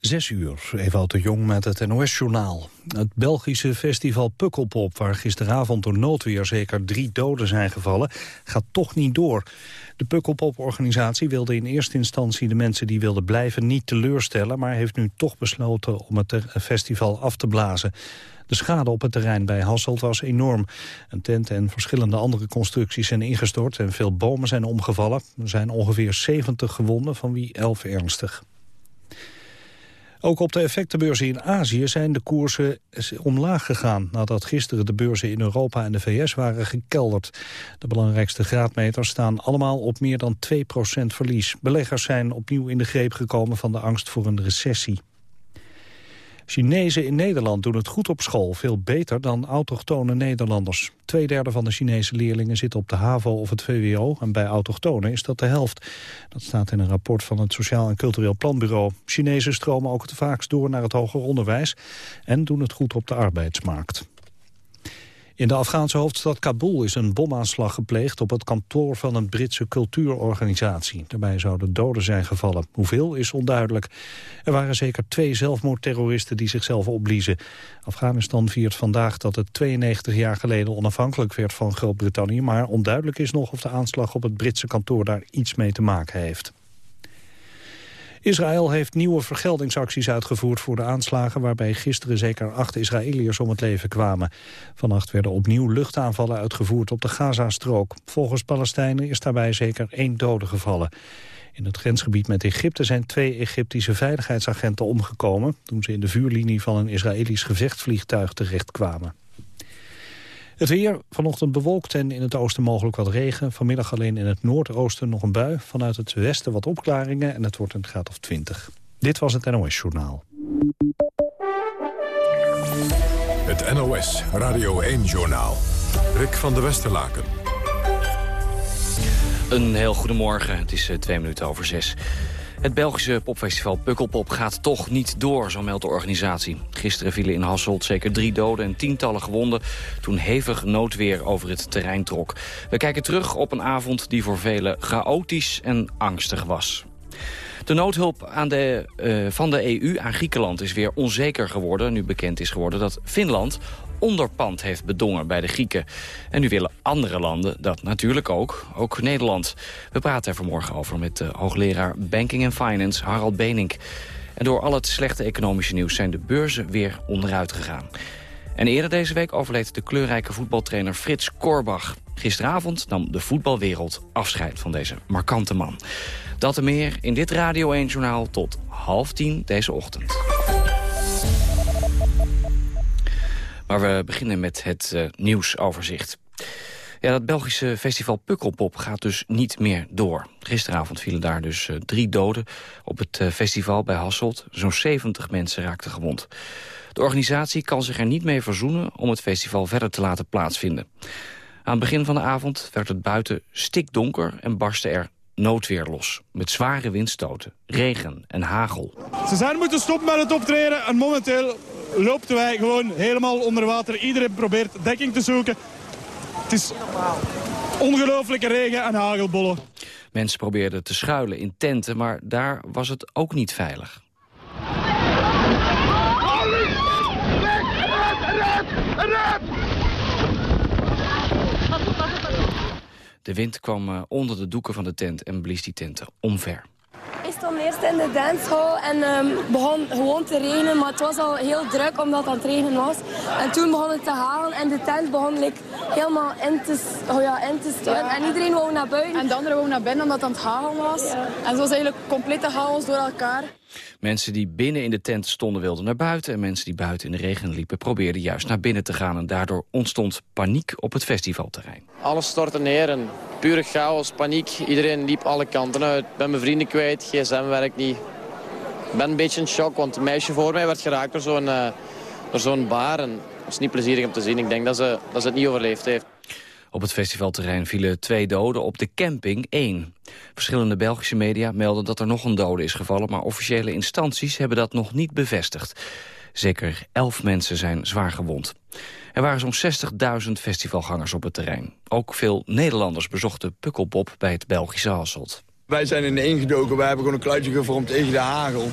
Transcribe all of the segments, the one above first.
Zes uur, Ewout de Jong met het NOS-journaal. Het Belgische festival Pukkelpop, waar gisteravond door noodweer zeker drie doden zijn gevallen, gaat toch niet door. De Pukkelpop-organisatie wilde in eerste instantie de mensen die wilden blijven niet teleurstellen, maar heeft nu toch besloten om het festival af te blazen. De schade op het terrein bij Hasselt was enorm. Een tent en verschillende andere constructies zijn ingestort en veel bomen zijn omgevallen. Er zijn ongeveer 70 gewonden, van wie 11 ernstig. Ook op de effectenbeurzen in Azië zijn de koersen omlaag gegaan... nadat gisteren de beurzen in Europa en de VS waren gekelderd. De belangrijkste graadmeters staan allemaal op meer dan 2% verlies. Beleggers zijn opnieuw in de greep gekomen van de angst voor een recessie. Chinezen in Nederland doen het goed op school, veel beter dan autochtone Nederlanders. Tweederde van de Chinese leerlingen zit op de HAVO of het VWO en bij autochtonen is dat de helft. Dat staat in een rapport van het Sociaal en Cultureel Planbureau. Chinezen stromen ook het vaakst door naar het hoger onderwijs en doen het goed op de arbeidsmarkt. In de Afghaanse hoofdstad Kabul is een bomaanslag gepleegd op het kantoor van een Britse cultuurorganisatie. Daarbij zouden doden zijn gevallen. Hoeveel is onduidelijk. Er waren zeker twee zelfmoordterroristen die zichzelf opbliezen. Afghanistan viert vandaag dat het 92 jaar geleden onafhankelijk werd van Groot-Brittannië, maar onduidelijk is nog of de aanslag op het Britse kantoor daar iets mee te maken heeft. Israël heeft nieuwe vergeldingsacties uitgevoerd voor de aanslagen... waarbij gisteren zeker acht Israëliërs om het leven kwamen. Vannacht werden opnieuw luchtaanvallen uitgevoerd op de Gazastrook. Volgens Palestijnen is daarbij zeker één dode gevallen. In het grensgebied met Egypte zijn twee Egyptische veiligheidsagenten omgekomen... toen ze in de vuurlinie van een Israëlisch gevechtsvliegtuig terechtkwamen. Het weer vanochtend bewolkt en in het oosten mogelijk wat regen. Vanmiddag alleen in het noordoosten nog een bui. Vanuit het westen wat opklaringen en het wordt een graad of 20. Dit was het NOS Journaal. Het NOS Radio 1 Journaal. Rick van der Westerlaken. Een heel goedemorgen. Het is eh, twee minuten over zes. Het Belgische popfestival Pukkelpop gaat toch niet door, zo meldt de organisatie. Gisteren vielen in Hasselt zeker drie doden en tientallen gewonden... toen hevig noodweer over het terrein trok. We kijken terug op een avond die voor velen chaotisch en angstig was. De noodhulp aan de, uh, van de EU aan Griekenland is weer onzeker geworden... nu bekend is geworden dat Finland onderpand heeft bedongen bij de Grieken. En nu willen andere landen dat natuurlijk ook, ook Nederland. We praten er vanmorgen over met de hoogleraar Banking and Finance Harald Benink. En door al het slechte economische nieuws zijn de beurzen weer onderuit gegaan. En eerder deze week overleed de kleurrijke voetbaltrainer Frits Korbach. Gisteravond nam de voetbalwereld afscheid van deze markante man. Dat en meer in dit Radio 1-journaal tot half tien deze ochtend. Maar we beginnen met het uh, nieuwsoverzicht. Ja, dat Belgische festival Pukkelpop gaat dus niet meer door. Gisteravond vielen daar dus uh, drie doden op het uh, festival bij Hasselt. Zo'n 70 mensen raakten gewond. De organisatie kan zich er niet mee verzoenen om het festival verder te laten plaatsvinden. Aan het begin van de avond werd het buiten stikdonker en barstte er noodweer los. Met zware windstoten, regen en hagel. Ze zijn moeten stoppen met het optreden en momenteel lopen wij gewoon helemaal onder water. Iedereen probeert dekking te zoeken. Het is ongelooflijke regen en hagelbollen. Mensen probeerden te schuilen in tenten, maar daar was het ook niet veilig. De wind kwam eh, onder de doeken van de tent en blies die tenten omver. Stond eerst in de dancehall en um, begon gewoon te regenen, maar het was al heel druk omdat het aan het regenen was. En toen begon het te halen en de tent begon like, helemaal in te, oh ja. En iedereen wou naar buiten. En de anderen wou naar binnen omdat het aan het hagelen was. En het was eigenlijk complete chaos door elkaar. Mensen die binnen in de tent stonden wilden naar buiten... en mensen die buiten in de regen liepen probeerden juist naar binnen te gaan. En daardoor ontstond paniek op het festivalterrein. Alles stortte neer en pure chaos, paniek. Iedereen liep alle kanten uit. Ik ben mijn vrienden kwijt, gsm werkt niet. Ik ben een beetje in shock, want een meisje voor mij werd geraakt door zo'n uh, zo'n bar. En is niet plezierig om te zien. Ik denk dat ze, dat ze het niet overleefd heeft. Op het festivalterrein vielen twee doden, op de camping één. Verschillende Belgische media melden dat er nog een dode is gevallen... maar officiële instanties hebben dat nog niet bevestigd. Zeker elf mensen zijn zwaar gewond. Er waren zo'n 60.000 festivalgangers op het terrein. Ook veel Nederlanders bezochten Pukkelpop bij het Belgische Hasselt. Wij zijn in de ingedoken, wij hebben gewoon een kluitje gevormd tegen de hagel.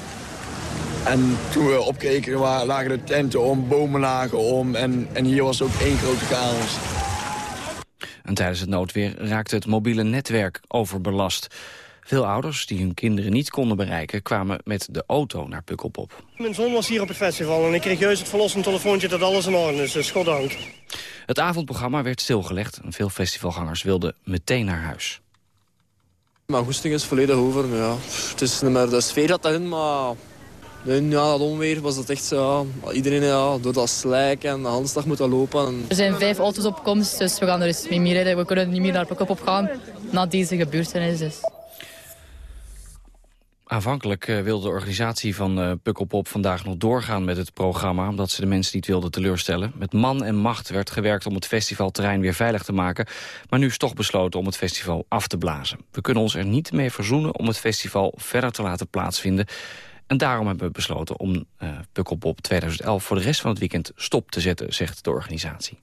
En toen we opkeken lagen de tenten om, bomen lagen om en, en hier was ook één grote chaos. En tijdens het noodweer raakte het mobiele netwerk overbelast. Veel ouders die hun kinderen niet konden bereiken... kwamen met de auto naar Pukkelpop. Mijn zoon was hier op het festival en ik kreeg juist het verlossend telefoontje... dat alles in orde is, dus goddank. Het avondprogramma werd stilgelegd en veel festivalgangers wilden meteen naar huis. Mijn goesting is volledig over. ja. Het is niet meer de sfeer dat erin, maar ja, dat onweer was het echt zo. Iedereen ja, door dat slijk en de handslag moet lopen. Er zijn vijf auto's op komst, dus we gaan er eens mee meer rijden. We kunnen niet meer naar Pukkelpop gaan na deze gebeurtenis. Dus. Aanvankelijk uh, wilde de organisatie van uh, Pukkelpop vandaag nog doorgaan met het programma... omdat ze de mensen niet wilden teleurstellen. Met man en macht werd gewerkt om het festivalterrein weer veilig te maken... maar nu is toch besloten om het festival af te blazen. We kunnen ons er niet mee verzoenen om het festival verder te laten plaatsvinden... En daarom hebben we besloten om uh, Pukkelpop 2011 voor de rest van het weekend stop te zetten, zegt de organisatie.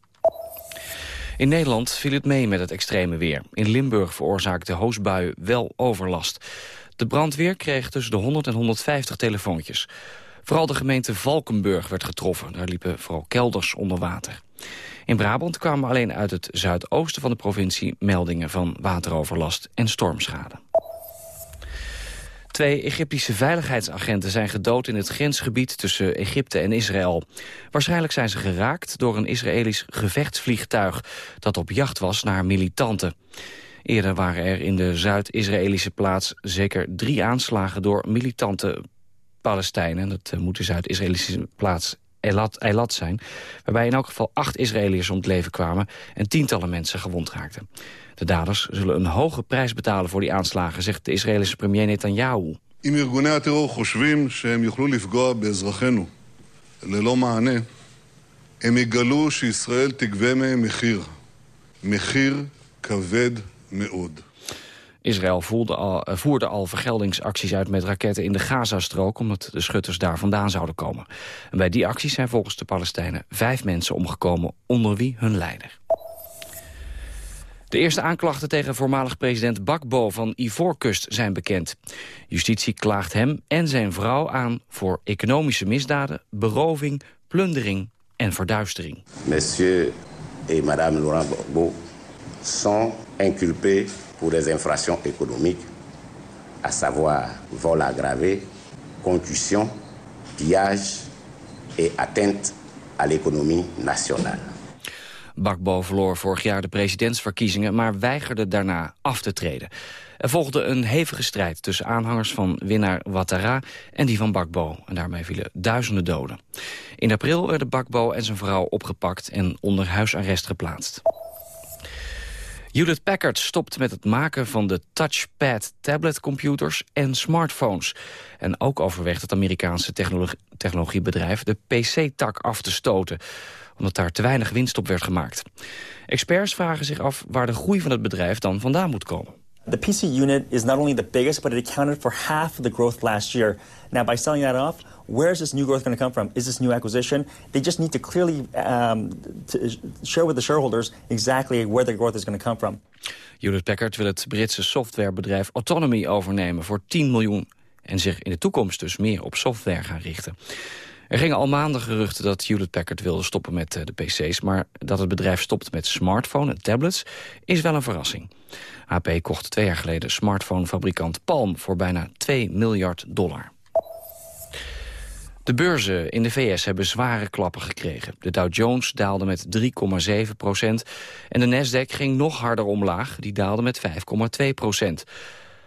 In Nederland viel het mee met het extreme weer. In Limburg veroorzaakte hoosbuien wel overlast. De brandweer kreeg tussen de 100 en 150 telefoontjes. Vooral de gemeente Valkenburg werd getroffen. Daar liepen vooral kelders onder water. In Brabant kwamen alleen uit het zuidoosten van de provincie... meldingen van wateroverlast en stormschade. Twee Egyptische veiligheidsagenten zijn gedood in het grensgebied tussen Egypte en Israël. Waarschijnlijk zijn ze geraakt door een Israëlisch gevechtsvliegtuig dat op jacht was naar militanten. Eerder waren er in de Zuid-Israëlische plaats zeker drie aanslagen door militante Palestijnen. Dat eh, moet de Zuid-Israëlische plaats Eilat, Eilat zijn. Waarbij in elk geval acht Israëliërs om het leven kwamen en tientallen mensen gewond raakten. De daders zullen een hoge prijs betalen voor die aanslagen, zegt de Israëlische premier Netanyahu. אם ארגוני הטרור חושבים שהם יוכלו לפגוע באזרחינו ללא מענה, הם יגלו שישראל תגבה מהם מחיר. מחיר כבד מאוד. Israël al, eh, voerde al vergeldingsacties uit met raketten in de Gazastrook... omdat de schutters daar vandaan zouden komen. En bij die acties zijn volgens de Palestijnen vijf mensen omgekomen... onder wie hun leider. De eerste aanklachten tegen voormalig president Bakbo van Ivoorkust zijn bekend. Justitie klaagt hem en zijn vrouw aan voor economische misdaden, beroving, plundering en verduistering. Monsieur et madame Laurent Gbagbo sont inculpés pour des infractions économiques, à savoir vol aggravé, concussion, pillage et atteinte à l'économie nationale. Bakbo verloor vorig jaar de presidentsverkiezingen... maar weigerde daarna af te treden. Er volgde een hevige strijd tussen aanhangers van winnaar Ouattara... en die van Bakbo. En daarmee vielen duizenden doden. In april werden Bakbo en zijn vrouw opgepakt... en onder huisarrest geplaatst. Hewlett Packard stopt met het maken van de touchpad tabletcomputers en smartphones. En ook overweegt het Amerikaanse technologiebedrijf de PC-tak af te stoten omdat daar te weinig winst op werd gemaakt. Experts vragen zich af waar de groei van het bedrijf dan vandaan moet komen. The PC unit is not only the biggest, but it accounted for half of the growth last year. Now, by selling that off, where is this new growth going to come from? Is this new acquisition? They just need to clearly um, to share with the shareholders exactly where the growth is going to come from. Hewlett Packard wil het Britse softwarebedrijf Autonomy overnemen voor 10 miljoen en zich in de toekomst dus meer op software gaan richten. Er gingen al maanden geruchten dat Hewlett Packard wilde stoppen met eh, de pc's... maar dat het bedrijf stopt met smartphone en tablets is wel een verrassing. HP kocht twee jaar geleden smartphonefabrikant Palm voor bijna 2 miljard dollar. De beurzen in de VS hebben zware klappen gekregen. De Dow Jones daalde met 3,7 procent en de Nasdaq ging nog harder omlaag. Die daalde met 5,2 procent.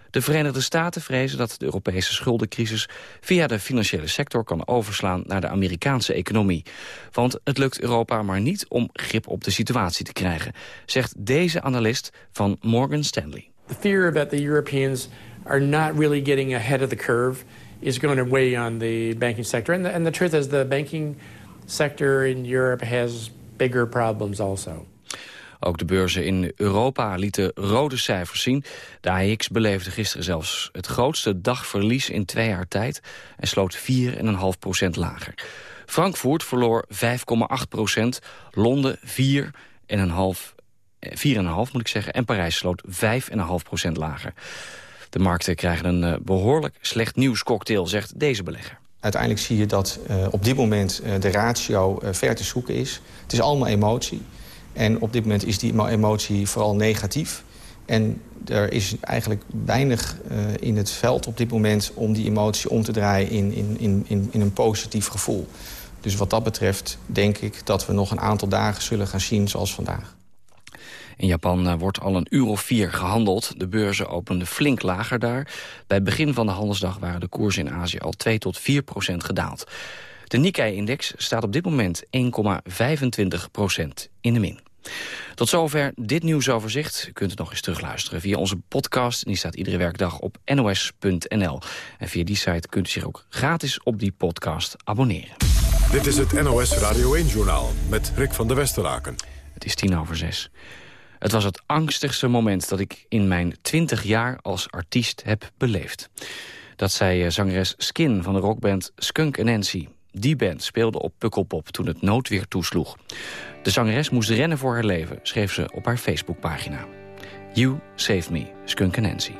De Verenigde Staten vrezen dat de Europese schuldencrisis via de financiële sector kan overslaan naar de Amerikaanse economie. Want het lukt Europa maar niet om grip op de situatie te krijgen, zegt deze analist van Morgan Stanley. The fear that the Europeans are not really getting ahead of the curve is going to weigh on the banking sector. And and the truth is the banking sector in Europe has bigger problems also. Ook de beurzen in Europa lieten rode cijfers zien. De AX beleefde gisteren zelfs het grootste dagverlies in twee jaar tijd... en sloot 4,5% lager. Frankfurt verloor 5,8% Londen 4,5 4,5 moet ik zeggen, en Parijs sloot 5,5% lager. De markten krijgen een eh, behoorlijk slecht nieuwscocktail, zegt deze belegger. Uiteindelijk zie je dat op dit moment de ratio ver te zoeken is. Het is allemaal emotie. En op dit moment is die emotie vooral negatief. En er is eigenlijk weinig uh, in het veld op dit moment... om die emotie om te draaien in, in, in, in een positief gevoel. Dus wat dat betreft denk ik dat we nog een aantal dagen zullen gaan zien zoals vandaag. In Japan eh, wordt al een uur of vier gehandeld. De beurzen openden flink lager daar. Bij het begin van de handelsdag waren de koersen in Azië al 2 tot 4 procent gedaald. De Nikkei-index staat op dit moment 1,25 procent in de min. Tot zover dit nieuwsoverzicht. U kunt het nog eens terugluisteren via onze podcast. Die staat iedere werkdag op nos.nl. En via die site kunt u zich ook gratis op die podcast abonneren. Dit is het NOS Radio 1-journaal met Rick van der Westeraken. Het is tien over zes. Het was het angstigste moment dat ik in mijn twintig jaar als artiest heb beleefd. Dat zei eh, zangeres Skin van de rockband Skunk Nancy. Die band speelde op Pukkelpop toen het noodweer toesloeg. De zangeres moest rennen voor haar leven, schreef ze op haar Facebookpagina. You Save Me, Skunk Nancy.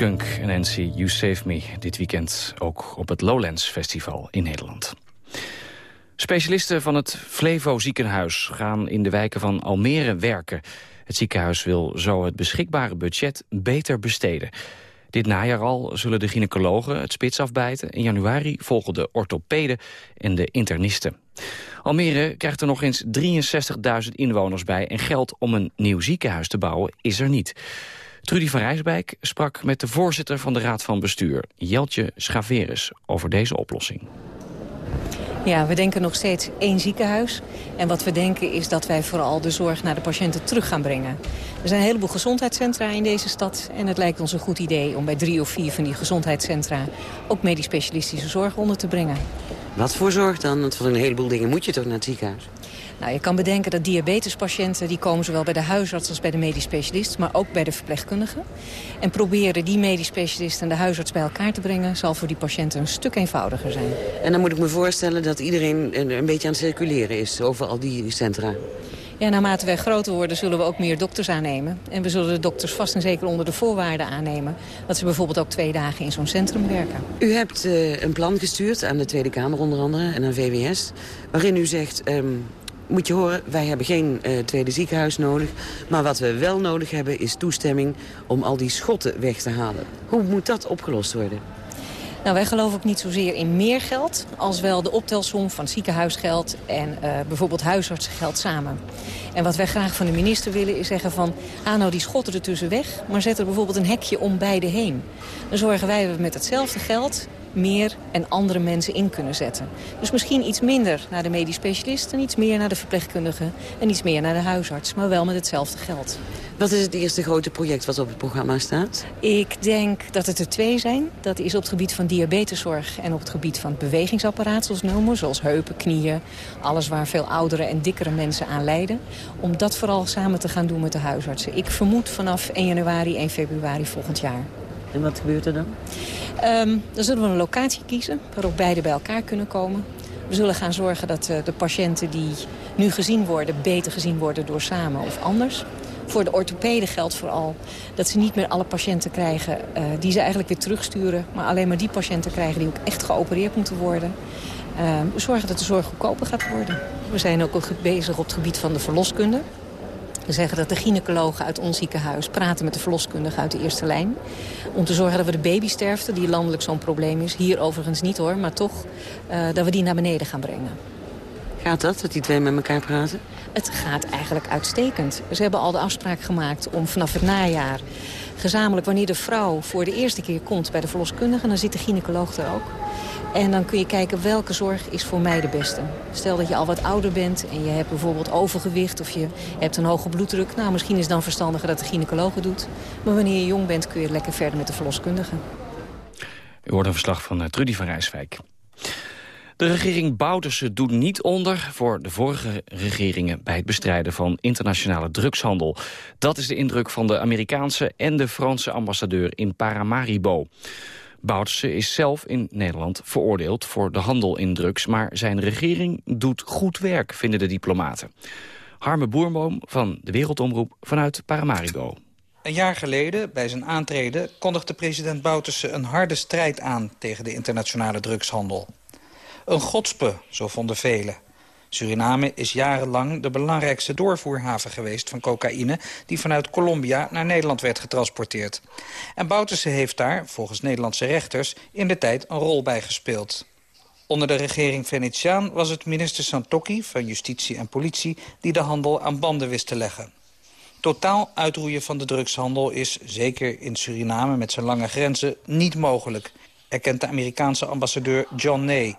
Skunk en Nancy, You Save Me. Dit weekend ook op het Lowlands Festival in Nederland. Specialisten van het Flevo ziekenhuis gaan in de wijken van Almere werken. Het ziekenhuis wil zo het beschikbare budget beter besteden. Dit najaar al zullen de gynaecologen het spits afbijten. In januari volgen de orthopeden en de internisten. Almere krijgt er nog eens 63.000 inwoners bij... en geld om een nieuw ziekenhuis te bouwen is er niet. Trudy van Rijswijk sprak met de voorzitter van de Raad van Bestuur... Jeltje Schaveres over deze oplossing. Ja, we denken nog steeds één ziekenhuis. En wat we denken is dat wij vooral de zorg naar de patiënten terug gaan brengen. Er zijn een heleboel gezondheidscentra in deze stad. En het lijkt ons een goed idee om bij drie of vier van die gezondheidscentra... ook medisch specialistische zorg onder te brengen. Wat voor zorg dan? Want voor een heleboel dingen moet je toch naar het ziekenhuis? Nou, je kan bedenken dat diabetespatiënten... die komen zowel bij de huisarts als bij de medisch specialist... maar ook bij de verpleegkundige. En proberen die medisch specialist en de huisarts bij elkaar te brengen... zal voor die patiënten een stuk eenvoudiger zijn. En dan moet ik me voorstellen dat iedereen een beetje aan het circuleren is... over al die centra. Ja, naarmate wij groter worden zullen we ook meer dokters aannemen. En we zullen de dokters vast en zeker onder de voorwaarden aannemen... dat ze bijvoorbeeld ook twee dagen in zo'n centrum werken. U hebt uh, een plan gestuurd aan de Tweede Kamer onder andere en aan VWS... waarin u zegt, um, moet je horen, wij hebben geen uh, tweede ziekenhuis nodig. Maar wat we wel nodig hebben is toestemming om al die schotten weg te halen. Hoe moet dat opgelost worden? Nou, wij geloven ook niet zozeer in meer geld... als wel de optelsom van ziekenhuisgeld en uh, bijvoorbeeld huisartsengeld samen. En wat wij graag van de minister willen is zeggen van... haal nou die schotten ertussen weg, maar zet er bijvoorbeeld een hekje om beide heen. Dan zorgen wij met hetzelfde geld meer en andere mensen in kunnen zetten. Dus misschien iets minder naar de medisch specialist... en iets meer naar de verpleegkundige en iets meer naar de huisarts. Maar wel met hetzelfde geld. Wat is het eerste grote project wat op het programma staat? Ik denk dat het er twee zijn. Dat is op het gebied van diabeteszorg en op het gebied van het bewegingsapparaat, zoals noemen. Zoals heupen, knieën, alles waar veel oudere en dikkere mensen aan lijden. Om dat vooral samen te gaan doen met de huisartsen. Ik vermoed vanaf 1 januari, 1 februari volgend jaar. En wat gebeurt er dan? Um, dan zullen we een locatie kiezen waarop beide bij elkaar kunnen komen. We zullen gaan zorgen dat uh, de patiënten die nu gezien worden... beter gezien worden door samen of anders. Voor de orthopeden geldt vooral dat ze niet meer alle patiënten krijgen... Uh, die ze eigenlijk weer terugsturen, maar alleen maar die patiënten krijgen... die ook echt geopereerd moeten worden. Uh, we zorgen dat de zorg goedkoper gaat worden. We zijn ook bezig op het gebied van de verloskunde. We zeggen dat de gynaecologen uit ons ziekenhuis praten met de verloskundigen uit de eerste lijn. Om te zorgen dat we de babysterfte, die landelijk zo'n probleem is... hier overigens niet hoor, maar toch, uh, dat we die naar beneden gaan brengen. Gaat dat, dat die twee met elkaar praten? Het gaat eigenlijk uitstekend. Ze hebben al de afspraak gemaakt om vanaf het najaar... gezamenlijk, wanneer de vrouw voor de eerste keer komt bij de verloskundige... dan zit de gynaecoloog er ook. En dan kun je kijken welke zorg is voor mij de beste. Stel dat je al wat ouder bent en je hebt bijvoorbeeld overgewicht... of je hebt een hoge bloeddruk. Nou, misschien is het dan verstandiger dat de gynaecoloog het doet. Maar wanneer je jong bent kun je lekker verder met de verloskundige. U hoort een verslag van eh, Trudy van Rijswijk. De regering Bouterse doet niet onder voor de vorige regeringen... bij het bestrijden van internationale drugshandel. Dat is de indruk van de Amerikaanse en de Franse ambassadeur in Paramaribo. Bouterse is zelf in Nederland veroordeeld voor de handel in drugs... maar zijn regering doet goed werk, vinden de diplomaten. Harme Boerboom van de Wereldomroep vanuit Paramaribo. Een jaar geleden, bij zijn aantreden, kondigde president Bouterse een harde strijd aan tegen de internationale drugshandel. Een godspe, zo vonden velen. Suriname is jarenlang de belangrijkste doorvoerhaven geweest van cocaïne... die vanuit Colombia naar Nederland werd getransporteerd. En Bouterse heeft daar, volgens Nederlandse rechters, in de tijd een rol bij gespeeld. Onder de regering Venetiaan was het minister Santocchi van Justitie en Politie... die de handel aan banden wist te leggen. Totaal uitroeien van de drugshandel is, zeker in Suriname met zijn lange grenzen, niet mogelijk, erkent de Amerikaanse ambassadeur John Ney.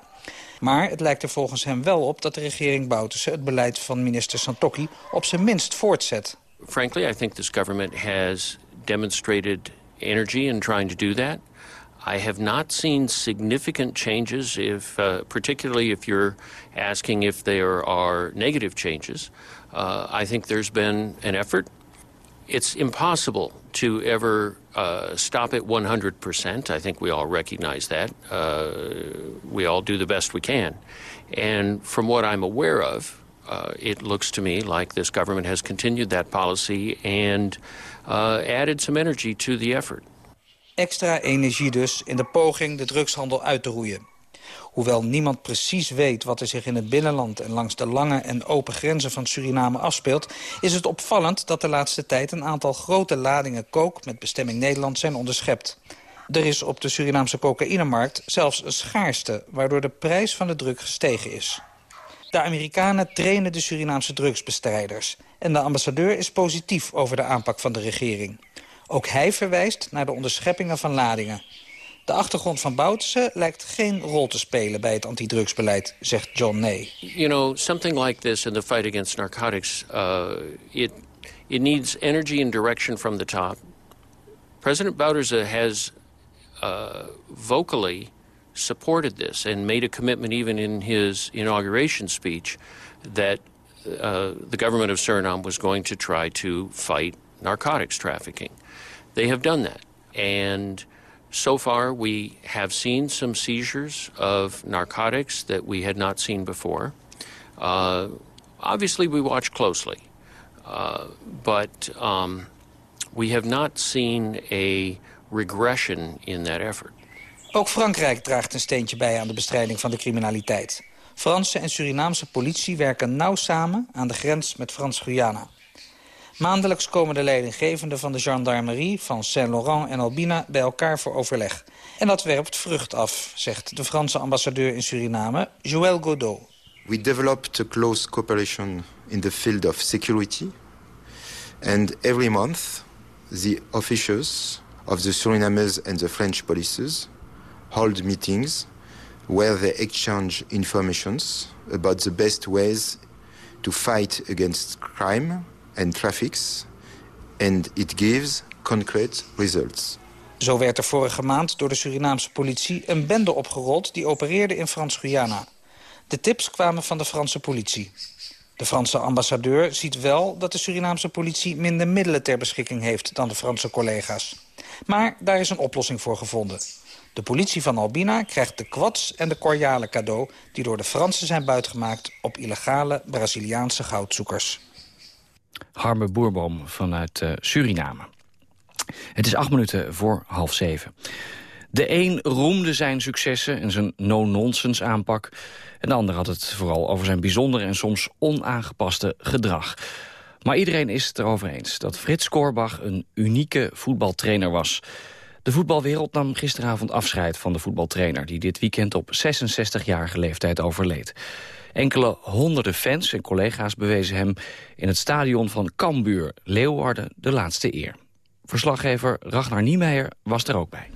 Maar het lijkt er volgens hem wel op dat de regering Bouterse het beleid van minister Santokki op zijn minst voortzet. Frankly, I think this government has demonstrated energy in trying to do that. I have not seen significant changes, if, uh, particularly if you're asking if there are negative changes. Uh, I think there's been an effort. It's impossible to ever uh, stop at 100%. I think we all recognize that. Uh, we all do the best we can. And from what I'm aware of, uh, it looks to me like this government has continued that policy and uh, added some energy to the effort. Extra energie dus in de poging de drugshandel uit te roeien. Hoewel niemand precies weet wat er zich in het binnenland... en langs de lange en open grenzen van Suriname afspeelt... is het opvallend dat de laatste tijd een aantal grote ladingen kook... met bestemming Nederland zijn onderschept. Er is op de Surinaamse cocaïnemarkt zelfs een schaarste... waardoor de prijs van de drug gestegen is. De Amerikanen trainen de Surinaamse drugsbestrijders. En de ambassadeur is positief over de aanpak van de regering. Ook hij verwijst naar de onderscheppingen van ladingen. De achtergrond van Bouterse lijkt geen rol te spelen bij het antidrugsbeleid, zegt John Ney. You know, something like this in the fight against narcotics, uh, it, it needs energy and direction from the top. President Bouterse has uh, vocally supported this and made a commitment even in his inauguration speech that uh, the government of Suriname was going to try to fight narcotics trafficking. They have done that. And so far, we have seen some seizures of narcotics that we had not seen before. Uh, obviously, we watch closely. Uh, but um, we have not seen a regression in that effort. Ook Frankrijk draagt een steentje bij aan de bestrijding van de criminaliteit. Franse en Surinaamse politie werken nauw samen aan de grens met Frans-Guyana. Maandelijks komen de leidinggevenden van de gendarmerie van Saint-Laurent en Albina bij elkaar voor overleg. En dat werpt vrucht af, zegt de Franse ambassadeur in Suriname, Joël Godot. We developed a close cooperation in the field of security. And every month, the officials of the Surinamese and the French polices hold meetings where they exchange informations about the best ways to fight against crime and traffics. And it gives concrete results. Zo werd er vorige maand door de Surinaamse politie een bende opgerold... die opereerde in Frans-Guyana. De tips kwamen van de Franse politie. De Franse ambassadeur ziet wel dat de Surinaamse politie minder middelen ter beschikking heeft dan de Franse collega's. Maar daar is een oplossing voor gevonden. De politie van Albina krijgt de kwads en de korjalen cadeau... die door de Fransen zijn buitgemaakt op illegale Braziliaanse goudzoekers. Harme Boerboom vanuit uh, Suriname. Het is acht minuten voor half zeven. De een roemde zijn successen en zijn no-nonsense aanpak. En de ander had het vooral over zijn bijzondere en soms onaangepaste gedrag. Maar iedereen is het erover eens dat Frits Korbach een unieke voetbaltrainer was. De voetbalwereld nam gisteravond afscheid van de voetbaltrainer... die dit weekend op 66-jarige leeftijd overleed. Enkele honderden fans en collega's bewezen hem in het stadion van Cambuur, Leeuwarden, de laatste eer. Verslaggever Ragnar Niemeyer was er ook bij.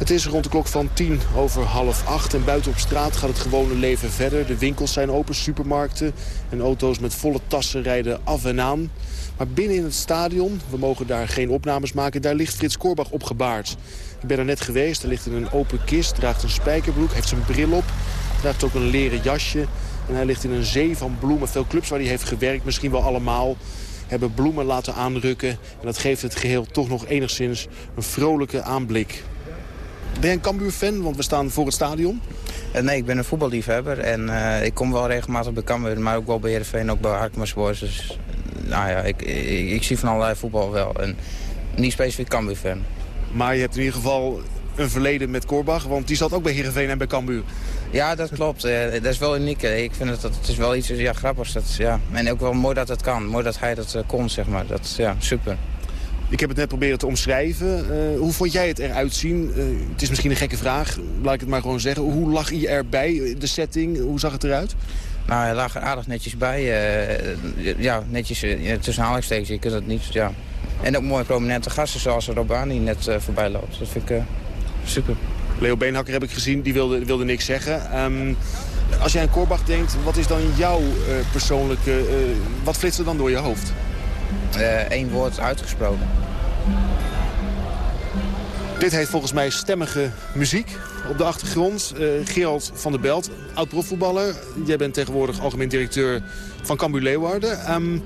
Het is rond de klok van tien over half acht en buiten op straat gaat het gewone leven verder. De winkels zijn open, supermarkten en auto's met volle tassen rijden af en aan. Maar binnen in het stadion, we mogen daar geen opnames maken, daar ligt Frits Korbach opgebaard. Ik ben er net geweest, hij ligt in een open kist, draagt een spijkerbroek, heeft zijn bril op, draagt ook een leren jasje. En hij ligt in een zee van bloemen. Veel clubs waar hij heeft gewerkt, misschien wel allemaal, hebben bloemen laten aanrukken. En dat geeft het geheel toch nog enigszins een vrolijke aanblik. Ben je een Cambuur-fan? Want we staan voor het stadion. Uh, nee, ik ben een voetballiefhebber. En uh, ik kom wel regelmatig bij Cambuur, maar ook wel bij Heerenveen, ook bij Harkemaspors. Dus nou ja, ik, ik, ik, zie van allerlei voetbal wel. En niet specifiek Cambuur-fan. Maar je hebt in ieder geval een verleden met Korbach, want die zat ook bij Heerenveen en bij Cambuur. Ja, dat klopt. Uh, dat is wel uniek. Ik vind het, dat het is wel iets ja, grappigs. Dat, ja. En ook wel mooi dat het kan. Mooi dat hij dat kon, zeg maar. Dat is ja, super. Ik heb het net proberen te omschrijven. Uh, hoe vond jij het eruit zien? Uh, het is misschien een gekke vraag, laat ik het maar gewoon zeggen. Hoe lag je erbij, de setting? Hoe zag het eruit? Nou, hij lag er aardig netjes bij. Uh, ja, netjes tussen halingstekens. Je kunt het niet, ja. En ook mooie prominente gasten zoals Robani net voorbij loopt. Dat vind ik super. Leo Beenhakker heb ik gezien, die wilde, wilde niks zeggen. Um, als jij aan Korbach denkt, wat is dan jouw persoonlijke... wat flitst er dan door je hoofd? Eén woord uitgesproken. Dit heet volgens mij stemmige muziek. Op de achtergrond uh, Gerald van der Belt, oud-profvoetballer. Jij bent tegenwoordig algemeen directeur van Cambuur Leeuwarden. Um,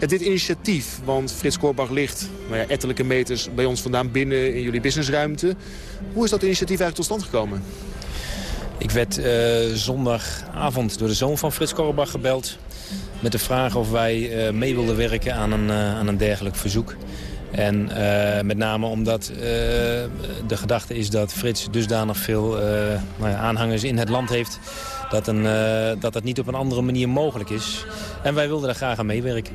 ja, dit initiatief, want Frits Korbach ligt nou ja, ettelijke meters bij ons vandaan binnen in jullie businessruimte. Hoe is dat initiatief eigenlijk tot stand gekomen? Ik werd uh, zondagavond door de zoon van Frits Korbach gebeld... met de vraag of wij uh, mee wilden werken aan een, aan een dergelijk verzoek. En uh, met name omdat uh, de gedachte is dat Frits dusdanig veel uh, nou ja, aanhangers in het land heeft... Dat, een, dat dat niet op een andere manier mogelijk is. En wij wilden daar graag aan meewerken.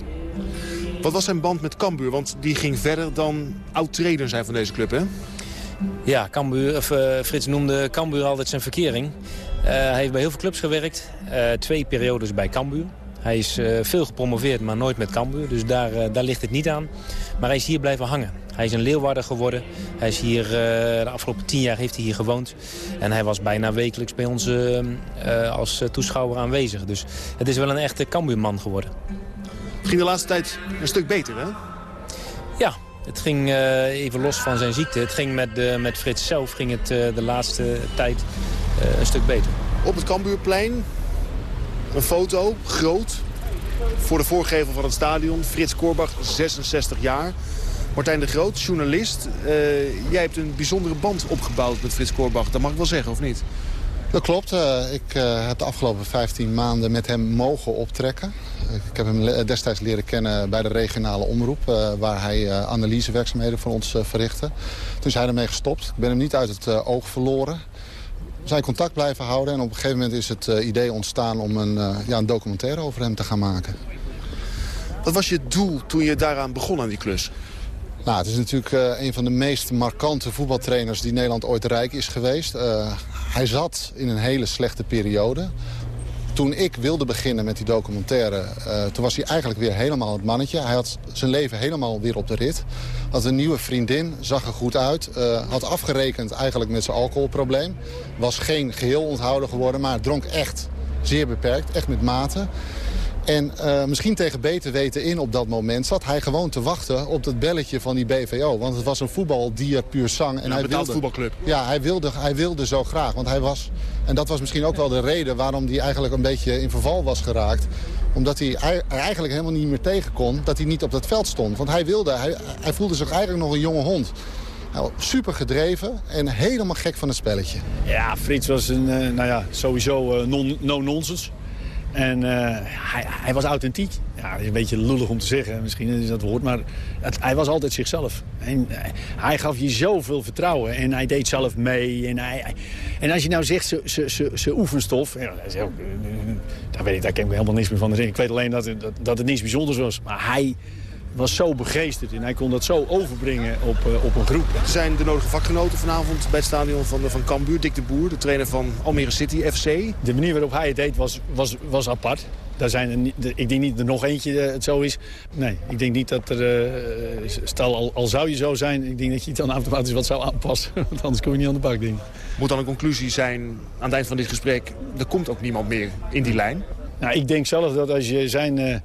Wat was zijn band met Cambuur? Want die ging verder dan oud-trainer zijn van deze club, hè? Ja, Cambuur, of, Frits noemde Cambuur altijd zijn verkering. Hij heeft bij heel veel clubs gewerkt. Twee periodes bij Cambuur. Hij is veel gepromoveerd, maar nooit met Cambuur. Dus daar, daar ligt het niet aan. Maar hij is hier blijven hangen. Hij is een Leeuwarder geworden. Hij is hier, de afgelopen tien jaar heeft hij hier gewoond. En hij was bijna wekelijks bij ons als toeschouwer aanwezig. Dus het is wel een echte Cambuurman geworden. Het ging de laatste tijd een stuk beter, hè? Ja, het ging uh, even los van zijn ziekte. Het ging met, uh, met Frits zelf ging het uh, de laatste tijd een stuk beter. Op het Kambuurplein een foto, groot, voor de voorgevel van het stadion. Frits Korbach, 66 jaar. Martijn de Groot, journalist. jij hebt een bijzondere band opgebouwd met Frits Korbach. Dat mag ik wel zeggen, of niet? Dat klopt. ik heb de afgelopen 15 maanden met hem mogen optrekken. Ik heb hem destijds leren kennen bij de regionale omroep... Waar hij analysewerkzaamheden voor ons verrichtte. Toen is hij ermee gestopt. Ik ben hem niet uit het oog verloren. Zijn contact blijven houden en op een gegeven moment is het idee ontstaan... om een, ja, een documentaire over hem te gaan maken. Wat was je doel toen je daaraan begon aan die klus? Nou, het is natuurlijk uh, een van de meest markante voetbaltrainers die Nederland ooit rijk is geweest. Uh, hij zat in een hele slechte periode. Toen ik wilde beginnen met die documentaire, uh, toen was hij eigenlijk weer helemaal het mannetje. Hij had zijn leven helemaal weer op de rit. Had een nieuwe vriendin, zag er goed uit. Uh, had afgerekend eigenlijk met zijn alcoholprobleem. Was geen geheel onthouden geworden, maar dronk echt zeer beperkt. Echt met mate. En uh, misschien tegen beter weten in op dat moment zat hij gewoon te wachten op dat belletje van die BVO. Want het was een voetbaldier puur zang. En ja, hij wilde, voetbalclub. Ja, hij wilde, hij wilde zo graag. Want hij was, en dat was misschien ook wel de reden waarom hij eigenlijk een beetje in verval was geraakt. Omdat hij er eigenlijk helemaal niet meer tegen kon dat hij niet op dat veld stond. Want hij wilde, hij, hij voelde zich eigenlijk nog een jonge hond. Nou, super gedreven en helemaal gek van het spelletje. Ja, Frits was een, uh, nou ja, sowieso uh, no-nonsense. En uh, hij, hij, was authentiek. Ja, is een beetje lullig om te zeggen, misschien is dat woord. Maar hij was altijd zichzelf. En hij, gaf je zoveel vertrouwen. En hij deed zelf mee. En, hij, en als je nou zegt, ze oefenstof... Ja, daar, weet ik, daar ken ik helemaal niks meer van. Ik weet alleen dat, dat, dat het niets bijzonders was. Maar hij was zo begeesterd en hij kon dat zo overbrengen op, uh, op een groep. Er zijn de nodige vakgenoten vanavond bij het stadion van, van Cambuur. Dick de Boer, de trainer van Almere City FC. De manier waarop hij het deed was, was, was apart. Daar zijn er, ik denk niet dat er nog eentje het zo is. Nee, ik denk niet dat er... Uh, stel, al, al, zou je zo zijn, ik denk dat je het dan automatisch wat zou aanpassen. Want anders kom je niet aan de bak, denk. Moet dan een conclusie zijn aan het eind van dit gesprek... er komt ook niemand meer in die lijn? Nou, ik denk zelf dat als je zijn... Uh,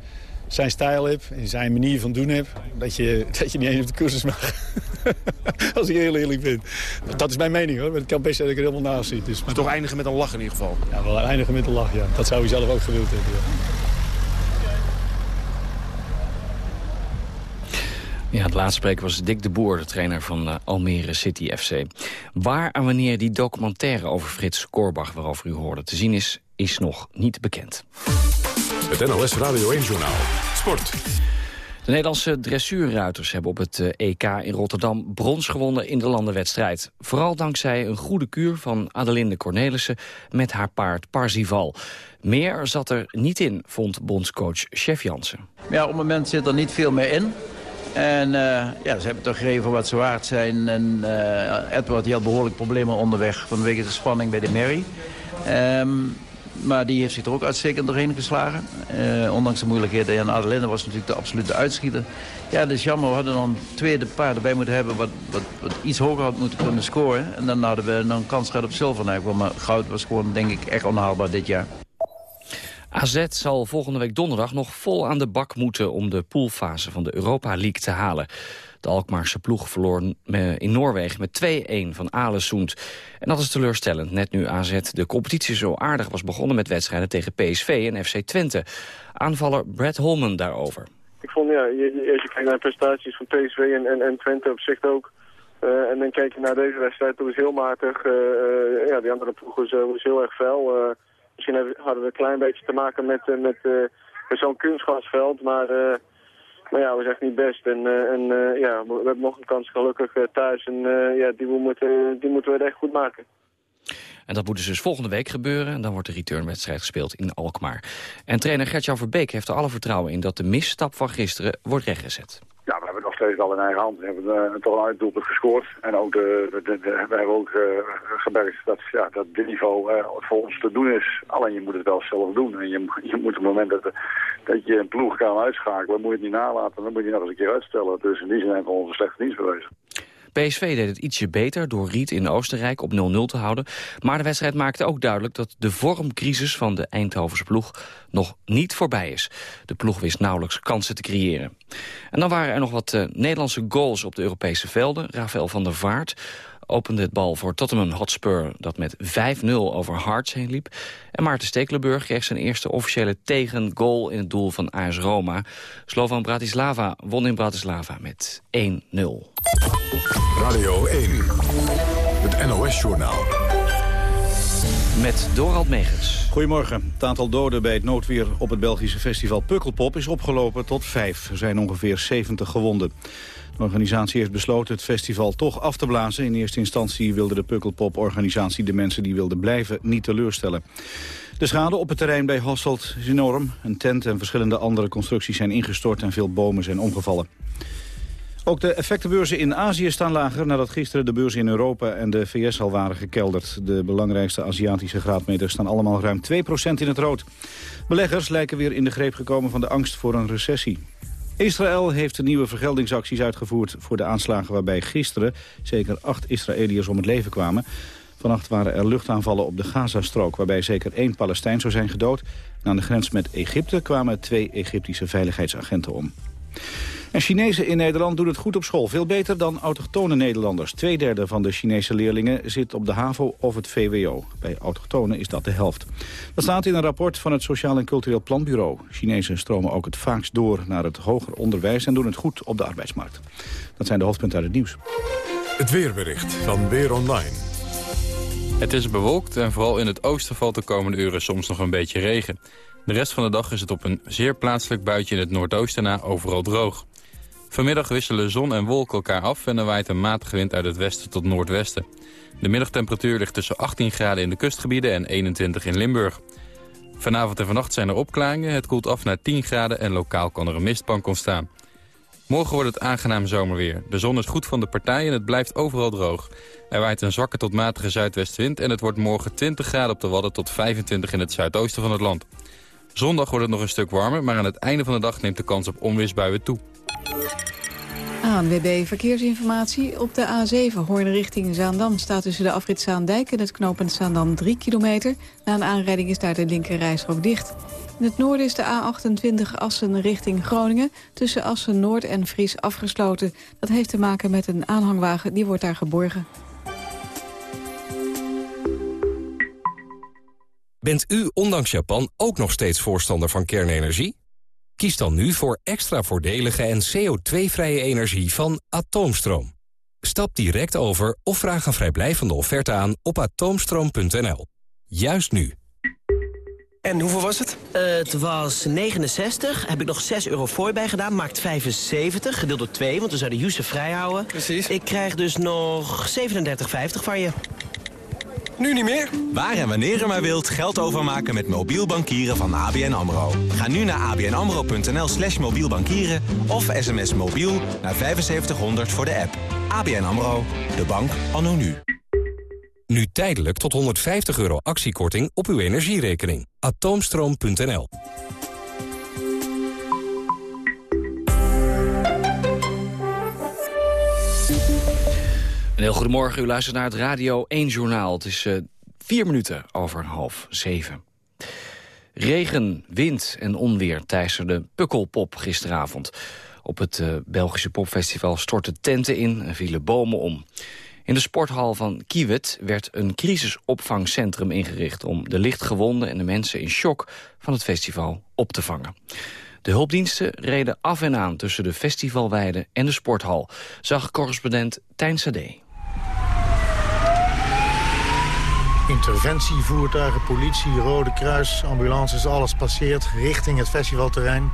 zijn stijl heb en zijn manier van doen heb... dat je, dat je niet eens op de cursus mag. Als ik heel eerlijk ben. Dat is mijn mening hoor. Het kan best zijn dat ik er helemaal naast zit. Dus, maar toch eindigen met een lach in ieder geval? Ja, wel eindigen met een lach, ja. Dat zou je zelf ook gewild hebben, Ja, het laatste spreker was Dick de Boer, de trainer van uh, Almere City FC. Waar en wanneer die documentaire over Frits Korbach, waarover u hoorde, te zien is, is nog niet bekend. Het NOS Radio 1-journaal. Sport. De Nederlandse dressuurruiters hebben op het EK in Rotterdam brons gewonnen in de landenwedstrijd. Vooral dankzij een goede kuur van Adelinde Cornelissen met haar paard Parzival. Meer zat er niet in, vond bondscoach Chef Jansen. Ja, op het moment zit er niet veel meer in. En uh, ja, ze hebben toch gegeven wat ze waard zijn. En uh, Edward die had behoorlijk problemen onderweg vanwege de spanning bij de Mary. Um, maar die heeft zich er ook uitstekend doorheen geslagen. Uh, ondanks de moeilijkheden. En Adelinde was natuurlijk de absolute uitschieter. Ja, dat is jammer. We hadden dan een tweede paard erbij moeten hebben... Wat, wat, wat, iets hoger had moeten kunnen scoren. En dan hadden we een kans gehad op zilver. Maar goud was gewoon, denk ik, echt onhaalbaar dit jaar. AZ zal volgende week donderdag nog vol aan de bak moeten... om de poolfase van de Europa League te halen. De Alkmaarse ploeg verloor in Noorwegen met 2-1 van Alesund. En dat is teleurstellend, net nu AZ de competitie zo aardig was begonnen... met wedstrijden tegen PSV en FC Twente. Aanvaller Brad Holman daarover. Ik vond, ja, als je kijkt naar de prestaties van PSV en, en, en Twente op zich ook... Uh, en dan kijk je naar deze wedstrijd, toen was heel matig. Uh, ja, die andere ploeg was, was heel erg fel. misschien hadden we een klein beetje te maken met, met, met zo'n kunstgasveld, maar... Maar ja, was echt niet best. En, uh, en uh, ja, we hebben nog een kans gelukkig uh, thuis. En ja, die, we moeten, die moeten we echt goed maken. En dat moet dus volgende week gebeuren. En dan wordt de returnwedstrijd gespeeld in Alkmaar. En trainer Gertjan Verbeek heeft er alle vertrouwen in... dat de misstap van gisteren wordt rechtgezet. Ja, we hebben nog steeds al in eigen hand. We hebben uh, toch een uitdoelpunt gescoord. En ook de, we hebben ook uh, gemerkt dat, ja, dat dit niveau uh, voor ons te doen is. Alleen je moet het wel zelf doen. En je, je moet op het moment dat, dat je een ploeg kan uitschakelen, moet je het niet nalaten. Dan moet je nog eens een keer uitstellen. Dus in die zin hebben we onze slechte dienst bewezen. PSV deed het ietsje beter door Riet in Oostenrijk op 0-0 te houden. Maar de wedstrijd maakte ook duidelijk dat de vormcrisis van de Eindhovense ploeg nog niet voorbij is. De ploeg wist nauwelijks kansen te creëren. En dan waren er nog wat uh, Nederlandse goals op de Europese velden. Rafael van der Vaart opende het bal voor Tottenham Hotspur... dat met 5-0 over Hearts heen liep. En Maarten Stekelenburg kreeg zijn eerste officiële tegengoal... in het doel van AS Roma. Slovan Bratislava won in Bratislava met 1-0. Radio 1, het NOS-journaal. Met Dorald Megens. Goedemorgen. Het aantal doden bij het noodweer op het Belgische festival Pukkelpop is opgelopen tot vijf. Er zijn ongeveer 70 gewonden. De organisatie heeft besloten het festival toch af te blazen. In eerste instantie wilde de Pukkelpop-organisatie de mensen die wilden blijven niet teleurstellen. De schade op het terrein bij Hasselt is enorm. Een tent en verschillende andere constructies zijn ingestort en veel bomen zijn omgevallen. Ook de effectenbeurzen in Azië staan lager nadat gisteren de beurzen in Europa en de VS al waren gekelderd. De belangrijkste Aziatische graadmeters staan allemaal ruim 2% in het rood. Beleggers lijken weer in de greep gekomen van de angst voor een recessie. Israël heeft nieuwe vergeldingsacties uitgevoerd voor de aanslagen waarbij gisteren zeker acht Israëliërs om het leven kwamen. Vannacht waren er luchtaanvallen op de Gazastrook waarbij zeker één Palestijn zou zijn gedood. En aan de grens met Egypte kwamen twee Egyptische veiligheidsagenten om. En Chinezen in Nederland doen het goed op school. Veel beter dan autochtone Nederlanders. Tweederde van de Chinese leerlingen zit op de HAVO of het VWO. Bij autochtonen is dat de helft. Dat staat in een rapport van het Sociaal en Cultureel Planbureau. Chinezen stromen ook het vaakst door naar het hoger onderwijs... en doen het goed op de arbeidsmarkt. Dat zijn de hoofdpunten uit het nieuws. Het weerbericht van Weer Online. Het is bewolkt en vooral in het oosten valt de komende uren soms nog een beetje regen. De rest van de dag is het op een zeer plaatselijk buitje in het noordoosten na overal droog. Vanmiddag wisselen zon en wolken elkaar af en er waait een matige wind uit het westen tot noordwesten. De middagtemperatuur ligt tussen 18 graden in de kustgebieden en 21 in Limburg. Vanavond en vannacht zijn er opklaringen, het koelt af naar 10 graden en lokaal kan er een mistbank ontstaan. Morgen wordt het aangenaam zomerweer. De zon is goed van de partij en het blijft overal droog. Er waait een zwakke tot matige zuidwestenwind en het wordt morgen 20 graden op de Wadden tot 25 in het zuidoosten van het land. Zondag wordt het nog een stuk warmer, maar aan het einde van de dag neemt de kans op onweersbuien toe. ANWB Verkeersinformatie. Op de A7 Hoorn richting Zaandam staat tussen de afrit Zaandijk en het knooppunt Zaandam 3 kilometer. Na een aanrijding is daar de linker rijstrook dicht. In het noorden is de A28 Assen richting Groningen tussen Assen Noord en Fries afgesloten. Dat heeft te maken met een aanhangwagen, die wordt daar geborgen. Bent u ondanks Japan ook nog steeds voorstander van kernenergie? Kies dan nu voor extra voordelige en CO2-vrije energie van Atoomstroom. Stap direct over of vraag een vrijblijvende offerte aan op atoomstroom.nl. Juist nu. En hoeveel was het? Uh, het was 69. Heb ik nog 6 euro voor bij gedaan. Maakt 75. Gedeeld door 2, want we zouden Youssef vrijhouden. Precies. Ik krijg dus nog 37,50 van je. Nu niet meer? Waar en wanneer u maar wilt geld overmaken met mobiel bankieren van ABN AMRO. Ga nu naar abnamro.nl slash mobiel bankieren of sms mobiel naar 7500 voor de app. ABN AMRO, de bank anno nu. Nu tijdelijk tot 150 euro actiekorting op uw energierekening. Atoomstroom.nl heel goedemorgen, u luistert naar het Radio 1 Journaal. Het is uh, vier minuten over half zeven. Regen, wind en onweer teisterden Pukkelpop gisteravond. Op het uh, Belgische popfestival stortten tenten in en vielen bomen om. In de sporthal van Kiewit werd een crisisopvangcentrum ingericht... om de lichtgewonden en de mensen in shock van het festival op te vangen. De hulpdiensten reden af en aan tussen de festivalweide en de sporthal... zag correspondent Tijn Sade. Interventievoertuigen, politie, Rode Kruis, ambulances, alles passeert richting het festivalterrein.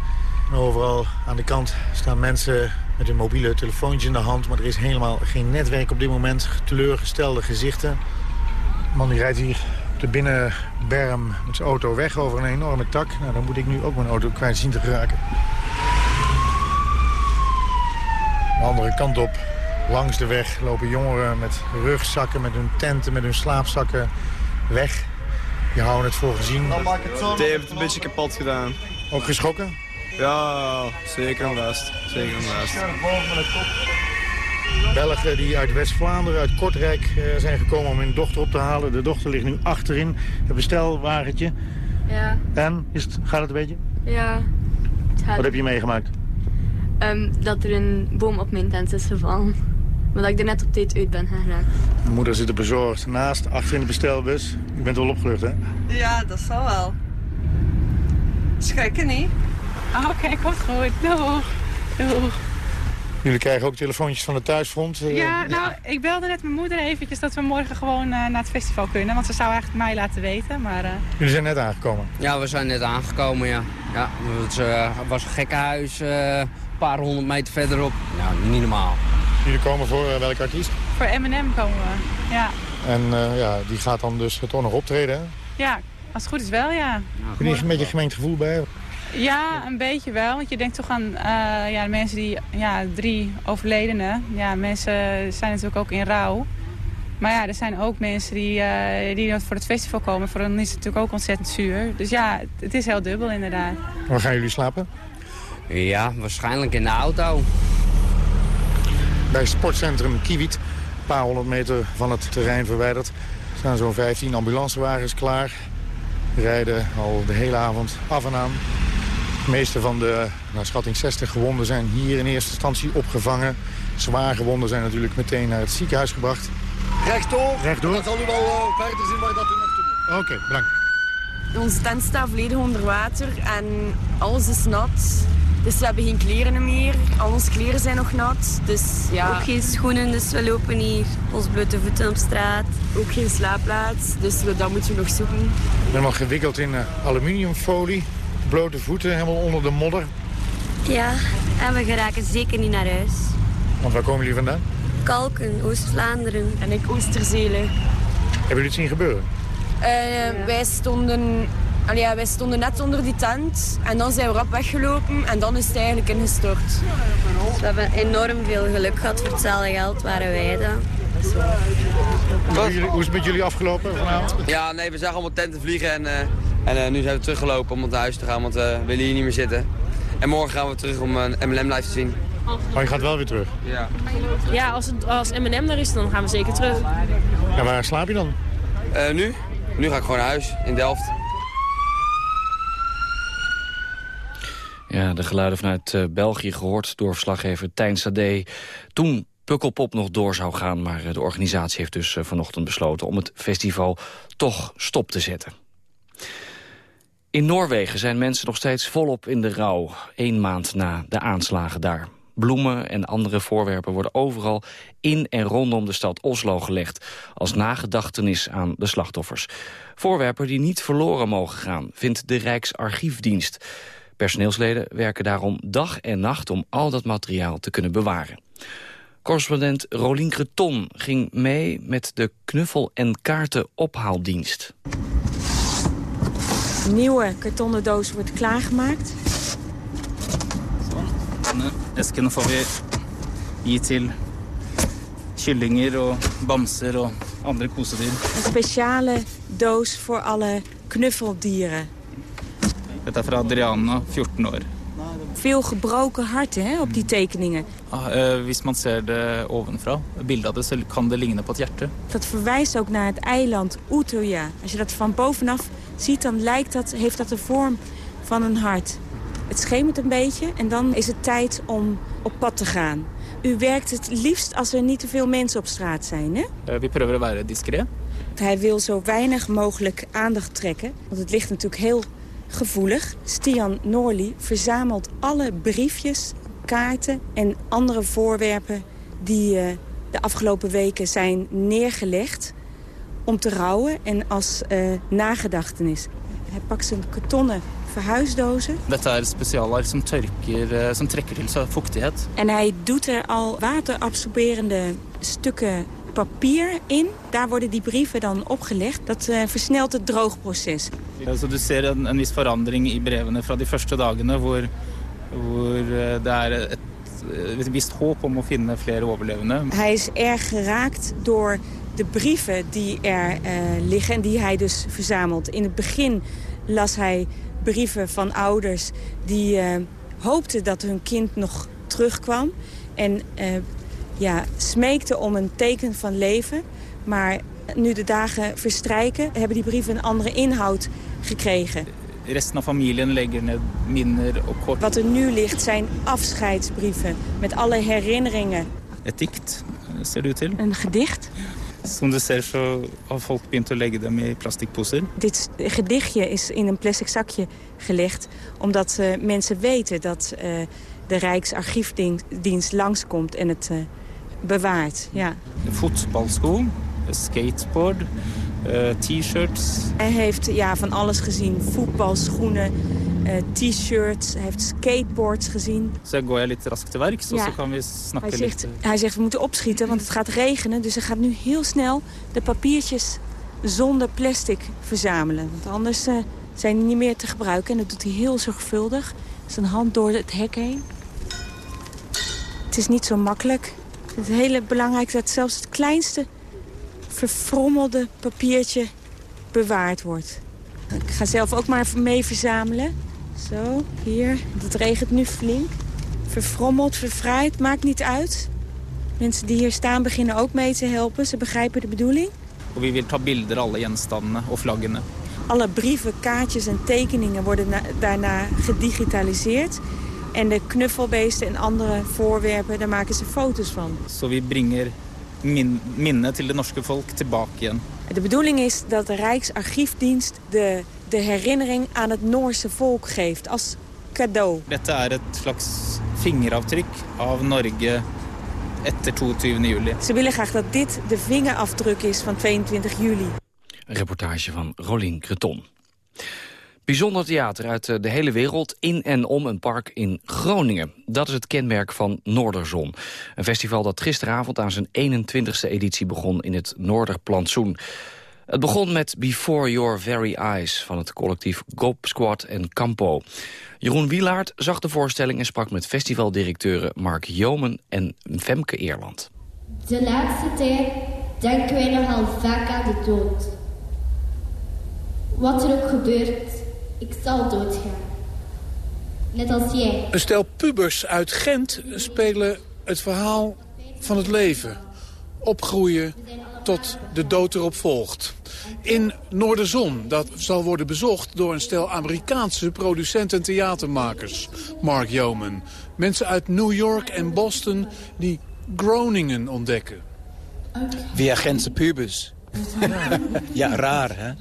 Overal aan de kant staan mensen met een mobiele telefoontje in de hand. Maar er is helemaal geen netwerk op dit moment. Teleurgestelde gezichten. man die rijdt hier op de binnenberm met zijn auto weg over een enorme tak. Nou, dan moet ik nu ook mijn auto kwijt zien te geraken. De andere kant op, langs de weg, lopen jongeren met rugzakken, met hun tenten, met hun slaapzakken weg. Die houden het voor gezien. Het heeft het een beetje kapot gedaan. Ook geschrokken? Ja, zeker en vast. Zeker en vast. Belgen die uit West-Vlaanderen, uit Kortrijk eh, zijn gekomen om hun dochter op te halen. De dochter ligt nu achterin, het bestelwagentje. Ja. En, is het, gaat het een beetje? Ja. Het gaat- Wat heb je meegemaakt? Ehm, dat er een boom op mijn tent is gevallen. Maar dat ik er net op tijd uit ben geraakt. Mijn moeder zit er bezorgd naast, achter in de bestelbus. Je bent wel opgelucht, hè? Ja, dat zal wel. Schrikken niet. Oh, Oké, komt goed. Doeg. Doeg. Jullie krijgen ook telefoontjes van het thuisfront. eh, Ja, nou, ik belde net mijn moeder eventjes dat we morgen gewoon eh, naar het festival kunnen. Want ze zou eigenlijk mij laten weten, maar... eh, Jullie zijn net aangekomen. Ja, we zijn net aangekomen, ja. ja het eh, was een gekkenhuis, eh, een paar honderd meter verderop. Nou, niet normaal. Jullie komen voor eh, welke artiest? voor M&M komen we. Ja. En eh, ja, die gaat dan dus toch nog optreden, hè? ja, als het goed is wel, ja. Heb je er een beetje gemengd gevoel bij? Ja, een beetje wel. Want je denkt toch aan eh, ja, de mensen die... Ja, drie overledenen. Ja, mensen zijn natuurlijk ook in rouw. Maar ja, er zijn ook mensen die, eh, die voor het festival komen. Voor hen is het natuurlijk ook ontzettend zuur. Dus ja, het, het is heel dubbel inderdaad. Waar gaan jullie slapen? Ja, waarschijnlijk in de auto. Bij sportcentrum Kiewit, een paar honderd meter van het terrein verwijderd... staan zo'n 15 ambulancewagens klaar. Rijden al de hele avond af en aan. De meeste van de, naar schatting 60 gewonden zijn hier in eerste instantie opgevangen. Zwaar gewonden zijn natuurlijk meteen naar het ziekenhuis gebracht. Rechtdoor. Rechtdoor. Dat zal u wel uh, verder zien waar dat u naartoe moet. Oké, bedankt. Onze tent staat volledig onder water en alles is nat. Dus we hebben geen kleren meer. Al onze kleren zijn nog nat. Dus ja. Ook geen schoenen, dus we lopen hier ons blote voeten op straat. Ook geen slaapplaats, dus we, dat moeten we nog zoeken. Helemaal gewikkeld in eh, aluminiumfolie. Blote voeten, helemaal onder de modder. Ja, en we geraken zeker niet naar huis. Want waar komen jullie vandaan? Kalken, Oost-Vlaanderen. En ik Oosterzelen. Hebben jullie het zien gebeuren? Eh, wij, stonden, allee, ja, wij stonden net onder die tent en dan zijn we rap weggelopen en dan is het eigenlijk ingestort. We hebben enorm veel geluk gehad. Voor hetzelfde geld waren wij dat. Hoe is, jullie- hoe is het met jullie afgelopen vanavond? Ja, nee, we zagen allemaal tenten vliegen en, eh, en eh, nu zijn we teruggelopen om naar huis te gaan, want eh, we willen hier niet meer zitten. En morgen gaan we terug om een MLM live te zien. Oh, je gaat wel weer terug. Ja. Ja, als, het, als M&M er is, dan gaan we zeker terug. En waar slaap je dan? Eh, nu? Nu ga ik gewoon naar huis, in Delft. Ja, de geluiden vanuit eh, België gehoord door verslaggever Tijn Sade. Toen Pukkelpop nog door zou gaan, maar eh, de organisatie heeft dus eh, vanochtend besloten om het festival toch stop te zetten. In Noorwegen zijn mensen nog steeds volop in de rouw, één maand na de aanslagen daar. Bloemen en andere voorwerpen worden overal in en rondom de stad Oslo gelegd... als nagedachtenis aan de slachtoffers. Voorwerpen die niet verloren mogen gaan, vindt de Rijksarchiefdienst. Personeelsleden werken daarom dag en nacht om al dat materiaal te kunnen bewaren. Correspondent Rolien Creton ging mee met de knuffel- en kaartenophaaldienst. nieuwe kartonnen doos wordt klaargemaakt. Denne esken får vi gi til kyllinger og bamser og andre kosedyr. Een speciale doos voor alle knuffeldieren. Dette er fra Adriana, 14 år. Veel gebroken harten hè, op die tekeningen. Ah, eh, hvis man ser det ovenfra, bildet av det, så kan det ligne på et hjerte. Dat verwijst ook naar het eiland Utøya. Als je dat van bovenaf ziet, dan lijkt dat, heeft dat de vorm van een hart. Het schemert een beetje en dan is het tijd om op pad te gaan. U werkt het liefst als er niet te veel mensen op straat zijn, hè? Eh, vi prøver å være diskré. Hij wil zo weinig mogelijk aandacht trekken, want het ligt natuurlijk heel gevoelig. Stian Noorli verzamelt alle briefjes, kaarten en andere voorwerpen... die eh, de afgelopen weken zijn neergelegd om te rouwen en als eh, nagedachtenis. Hij pakt zijn kartonnen verhuisdozen Dette er spesialark som, tørker, eh, som trekker til seg fuktighet. en hij doet er al waterabsorberende stukken papier in. Daar worden die brieven dan opgelegd. Dat uh, versnelt het droogproces. Also, du ser een, een viss verandering i brevene fra de første dagene... hvor, hvor det er et, et visst håp om å finne flere overlevende. Hij is erg geraakt door de brieven die er uh, liggen en die hij dus verzamelt. In het begin las hij brieven van ouders die uh, hoopten dat hun kind nog terugkwam. En uh, ja, smeekten om een teken van leven. Maar nu de dagen verstrijken, hebben die brieven een andere inhoud gekregen. De rest van familie leggen ned minner op kort. Wat er nu ligt zijn afscheidsbrieven met alle herinneringen. Het ser u til. Een gedicht. Som du ser så har folk begynt å legge dem i plastiekposer. Dit gedichtje is in een plastic zakje gelegd... omdat uh, mensen weten dat uh, de Rijksarchiefdienst langskomt en het uh, bewaart. Ja. Voetbalschoen, skateboard, t-shirts. Hij heeft ja, van alles gezien. Voetbalschoenen, uh, t-shirts, hij heeft skateboards gezien. Så går jeg litt raskt te werk, så kan vi snakke Hij zegt, hij zegt, we moeten opschieten, want het gaat regenen. Dus hij gaat nu heel snel de papiertjes zonder plastic verzamelen. Want anders eh, zijn die niet meer te gebruiken. En dat doet hij heel zorgvuldig. Zijn hand door het hek heen. Het is niet zo makkelijk. Het hele belangrijkste dat zelfs het kleinste verfrommelde papiertje bewaard wordt. Ik ga zelf ook maar mee verzamelen. Zo, hier. Het regent nu flink. Verfrommeld, verfraaid, maakt niet uit. Mensen die hier staan beginnen ook mee te helpen. Ze begrijpen de bedoeling. Vi vil ta bilder alle gjenstandene og flaggene. Alle brieven, kaartjes en tekeningen worden na- daarna gedigitaliseerd. En de knuffelbeesten en andere voorwerpen, daar maken ze foto's van. Så vi bringer min minnet til det norske volk tilbake igjen. De bedoeling is dat de Rijksarchiefdienst de, de herinnering aan het Noorse volk geeft als cadeau. Dette er et slags fingeravtrykk av Norge etter 22. juli. Ze willen graag dat dit de vingerafdruk is van 22 juli. Een reportage van Rolien Creton. Bijzonder theater uit eh, de hele wereld in en om een park in Groningen. Dat is het kenmerk van Noorderzon. Een festival dat gisteravond aan zijn 21ste editie begon in het Noorderplantsoen. Het begon met Before Your Very Eyes van het collectief Gop Squad en Campo. Jeroen Wielaert zag de voorstelling en sprak met festivaldirecteuren Mark Jomen en Femke Eerland. De laatste tijd denken wij nogal vaak aan de dood. Wat er ook gebeurt, ik zal doodgaan. Net als jij. Een stel pubers uit Gent spelen het verhaal van het leven. Opgroeien tot de dood erop volgt. In Noorderzon, dat zal worden bezocht door een stel Amerikaanse producenten en theatermakers. Mark Yeoman. Mensen uit New York en Boston die Groningen ontdekken. Via Gentse pubers. ja, raar hè?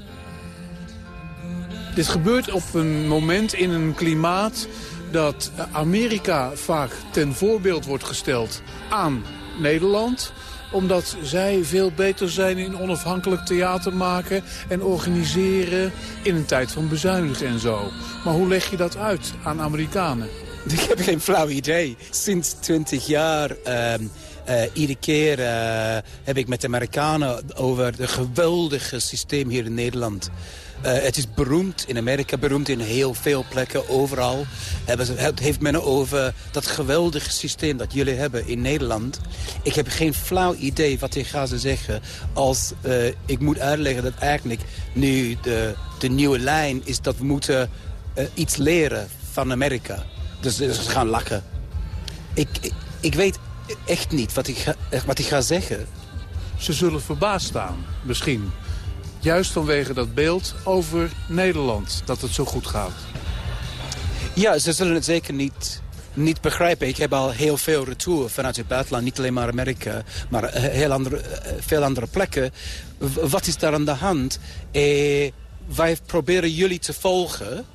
Dit gebeurt op een moment in een klimaat dat Amerika vaak ten voorbeeld wordt gesteld aan Nederland omdat zij veel beter zijn in onafhankelijk theater maken en organiseren in een tijd van bezuinigen en zo. Maar hoe leg je dat uit aan Amerikanen? Ik heb geen flauw idee. Sinds 20 jaar, ehm, eh, iedere keer eh, heb ik met de Amerikanen over het geweldige systeem hier in Nederland. Eh, het is beroemd in Amerika, beroemd in heel veel plekken, overal. Hebben het heeft men over dat geweldige systeem dat jullie hebben in Nederland. Ik heb geen flauw idee wat ik ga ze zeggen als ik moet uitleggen dat eigenlijk nu de, de nieuwe lijn is dat we moeten iets leren van Amerika. Dus, ze gaan lachen. Ik, ik weet echt niet wat ik, ga, wat ik ga zeggen. Ze zullen verbaasd staan, misschien. Juist vanwege dat beeld over Nederland, dat het zo goed gaat. Ja, ze zullen het zeker niet, niet begrijpen. Ik heb al heel veel retour vanuit het buitenland. Niet alleen maar Amerika, maar eh, heel andere, eh, veel andere plekken. Wat is daar aan de hand? Eh, wij proberen jullie te volgen.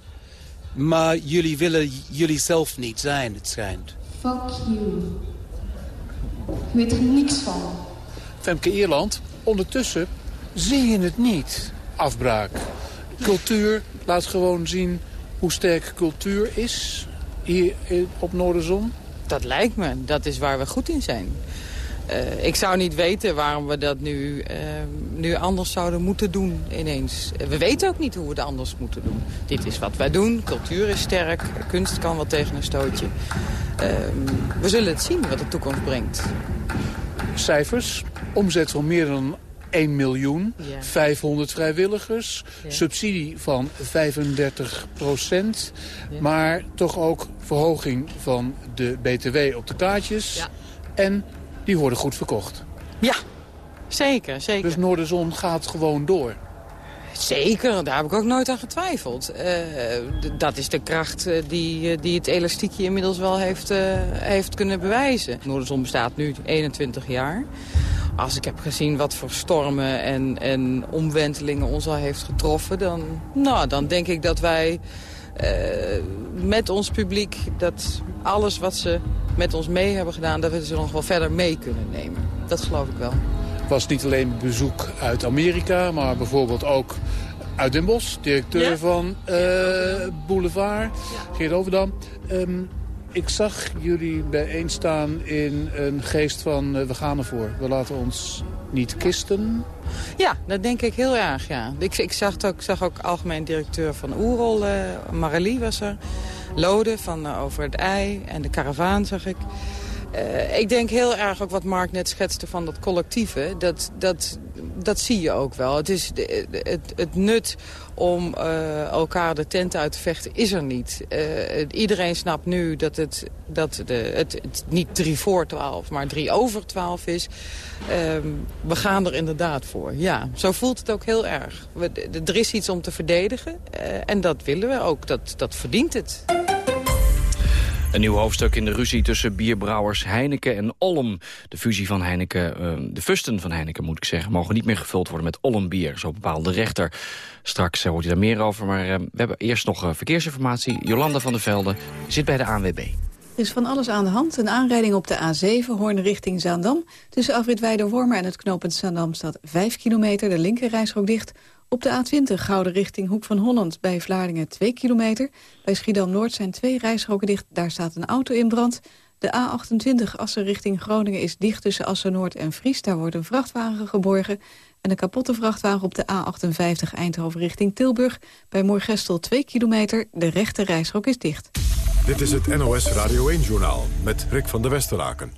Maar jullie willen jullie zelf niet zijn, het schijnt. Fuck you. Je weet er niks van. Femke Ierland, ondertussen zie je het niet, afbraak. Cultuur laat gewoon zien hoe sterk cultuur is hier op Noorderzon. Dat lijkt me. Dat is waar we goed in zijn. Uh, ik zou niet weten waarom we dat nu, uh, nu anders zouden moeten doen ineens. We weten ook niet hoe we het anders moeten doen. Dit is wat wij doen. Cultuur is sterk. Kunst kan wat tegen een stootje. Uh, we zullen het zien wat de toekomst brengt. Cijfers. Omzet van meer dan 1 miljoen, ja. 500 vrijwilligers, ja. subsidie van 35 procent... Ja. maar toch ook verhoging van de BTW op de kaartjes. En die worden goed verkocht. Ja, zeker, zeker. Dus Noorderzon gaat gewoon door. Zeker, daar heb ik ook nooit aan getwijfeld. Uh, dat is de kracht uh, die, die het elastiekje inmiddels wel heeft, uh, heeft kunnen bewijzen. Noorderzon bestaat nu 21 jaar. Als ik heb gezien wat voor stormen en, en omwentelingen ons al heeft getroffen... dan, nou, dan denk ik dat wij met ons publiek... dat alles wat ze met ons mee hebben gedaan... dat we ze nog wel verder mee kunnen nemen. Dat geloof ik wel. Het was niet alleen bezoek uit Amerika, maar bijvoorbeeld ook uit Den Bosch. Directeur ja? van uh, Boulevard, ja. Geert Overdam. Um, ik zag jullie bijeenstaan in een geest van uh, we gaan ervoor. We laten ons niet kisten. Ja, dat denk ik heel erg, ja. Ik, ik zag, ook, zag ook algemeen directeur van Oerol, uh, Marilie was er. Lode van uh, Over het Ei en de karavaan zag ik. Uh, ik denk heel erg ook wat Mark net schetste van dat collectieve. Dat, dat, dat zie je ook wel. Het, is het, het nut om uh, elkaar de tent uit te vechten is er niet. Uh, iedereen snapt nu dat, het, dat de, het, niet drie voor twaalf, maar drie over twaalf is. we gaan er inderdaad voor, ja. Zo voelt het ook heel erg. We, er is iets om te verdedigen en dat willen we ook. Dat, dat verdient het. Een nieuw hoofdstuk in de ruzie tussen bierbrouwers Heineken en Olm. De fusie van Heineken, uh, de fusten van Heineken moet ik zeggen... mogen niet meer gevuld worden met Olm bier, zo bepaalde rechter. Straks uh, hoort u daar meer over, maar uh, we hebben eerst nog verkeersinformatie. Jolanda van der Velde zit bij de ANWB. Er is van alles aan de hand. Een aanrijding op de A7, Hoorn richting Zaandam. Tussen Afrit Weider-Wormer en het knooppunt Zaandam staat 5 kilometer. De linkerrijstrook dicht. Op de A20 Gouden richting Hoek van Holland bij Vlaardingen 2 kilometer. Bij Schiedam-Noord zijn twee rijstroken dicht, daar staat een auto in brand. De A28 Assen richting Groningen is dicht tussen Assen-Noord en Vries. Daar wordt een vrachtwagen geborgen. En een kapotte vrachtwagen op de A58 Eindhoven richting Tilburg. Bij Moorgestel 2 kilometer, de rechte rijstrook is dicht. Dit is het NOS Radio 1-journaal met Rick van der Westeraken.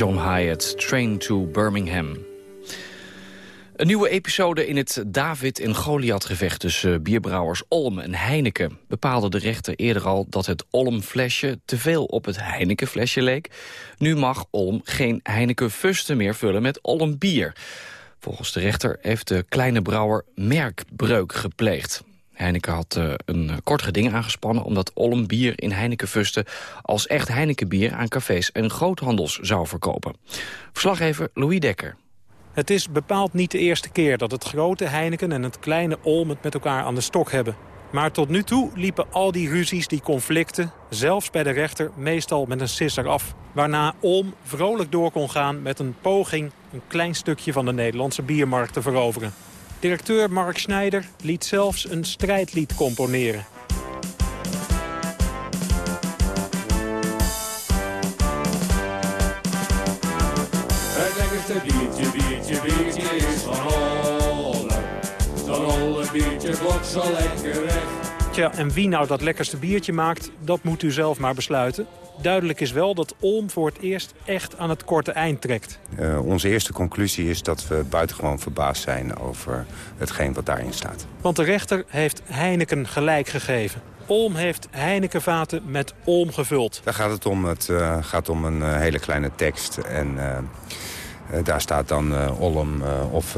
John Hyatt, Train to Birmingham. Een nieuwe episode in het David- en Goliath-gevecht tussen bierbrouwers Olm en Heineken bepaalde de rechter eerder al dat het Olm-flesje te veel op het Heineken-flesje leek. Nu mag Olm geen Heineken-fusten meer vullen met Olm-bier. Volgens de rechter heeft de kleine brouwer merkbreuk gepleegd. Heineken had eh, een kort geding aangespannen... omdat Olm bier in Heineken-fusten als echt Heineken-bier... aan cafés en groothandels zou verkopen. Verslaggever Louis Dekker. Het is bepaald niet de eerste keer dat het grote Heineken en het kleine Olm het met elkaar aan de stok hebben. Maar tot nu toe liepen al die ruzies, die conflicten, zelfs bij de rechter, meestal met een sisser af. Waarna Olm vrolijk door kon gaan met een poging een klein stukje van de Nederlandse biermarkt te veroveren. Directeur Mark Schneider liet zelfs een strijdlied componeren. Het lekkerste biertje, biertje, biertje is van Holle. Zo'n Holle biertje klopt zo lekker weg. En wie nou dat lekkerste biertje maakt, dat moet u zelf maar besluiten. Duidelijk is wel dat Olm voor het eerst echt aan het korte eind trekt. Uh, onze eerste conclusie is dat we buitengewoon verbaasd zijn over hetgeen wat daarin staat. Want de rechter heeft Heineken gelijk gegeven. Olm heeft Heinekenvaten met Olm gevuld. Daar gaat het om. Het uh, gaat om een uh, hele kleine tekst. En daar staat dan Olm of,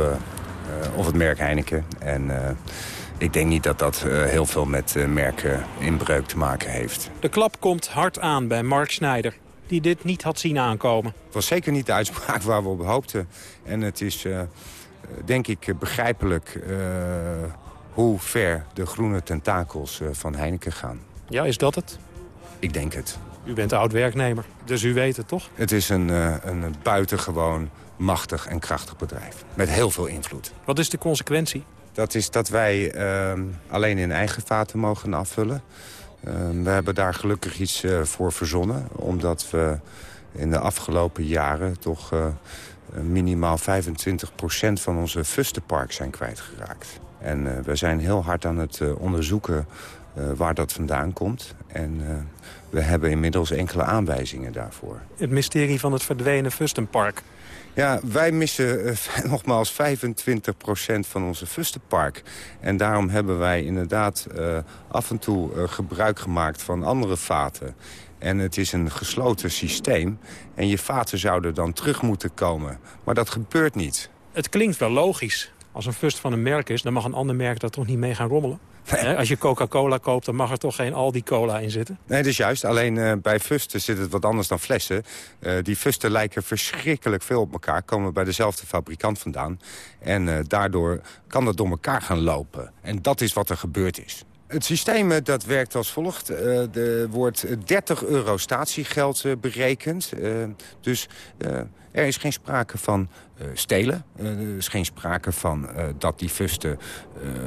of het merk Heineken. En ik denk niet dat dat heel veel met merkeninbreuk te maken heeft. De klap komt hard aan bij Mark Schneider die dit niet had zien aankomen. Het was zeker niet de uitspraak waar we op hoopten. En het is, denk ik, begrijpelijk hoe ver de groene tentakels van Heineken gaan. Ja, is dat het? Ik denk het. U bent oud-werknemer, dus u weet het toch? Het is een, uh, een buitengewoon machtig en krachtig bedrijf. Met heel veel invloed. Wat is de consequentie? Dat is dat wij uh, alleen in eigen vaten mogen afvullen. Uh, we hebben daar gelukkig iets uh, voor verzonnen. Omdat we in de afgelopen jaren toch minimaal 25% van onze fustenpark zijn kwijtgeraakt. En uh, we zijn heel hard aan het onderzoeken waar dat vandaan komt. En we hebben inmiddels enkele aanwijzingen daarvoor. Het mysterie van het verdwenen Fustenpark. Ja, wij missen nogmaals 25% van onze Fustenpark. En daarom hebben wij inderdaad af en toe gebruik gemaakt van andere vaten. En het is een gesloten systeem. En je vaten zouden dan terug moeten komen. Maar dat gebeurt niet. Het klinkt wel logisch. Als een fust van een merk is, dan mag een ander merk daar toch niet mee gaan rommelen? Nee. Als je Coca-Cola koopt, dan mag er toch geen Aldi Cola in zitten? Nee, dat is juist. Alleen uh, bij fusten zit het wat anders dan flessen. Uh, die fusten lijken verschrikkelijk veel op elkaar. Komen bij dezelfde fabrikant vandaan. En uh, daardoor kan dat door elkaar gaan lopen. En dat is wat er gebeurd is. Het systeem dat werkt als volgt. Uh, er wordt 30 euro statiegeld uh, berekend. Dus er is geen sprake van stelen. er is geen sprake van dat die fusten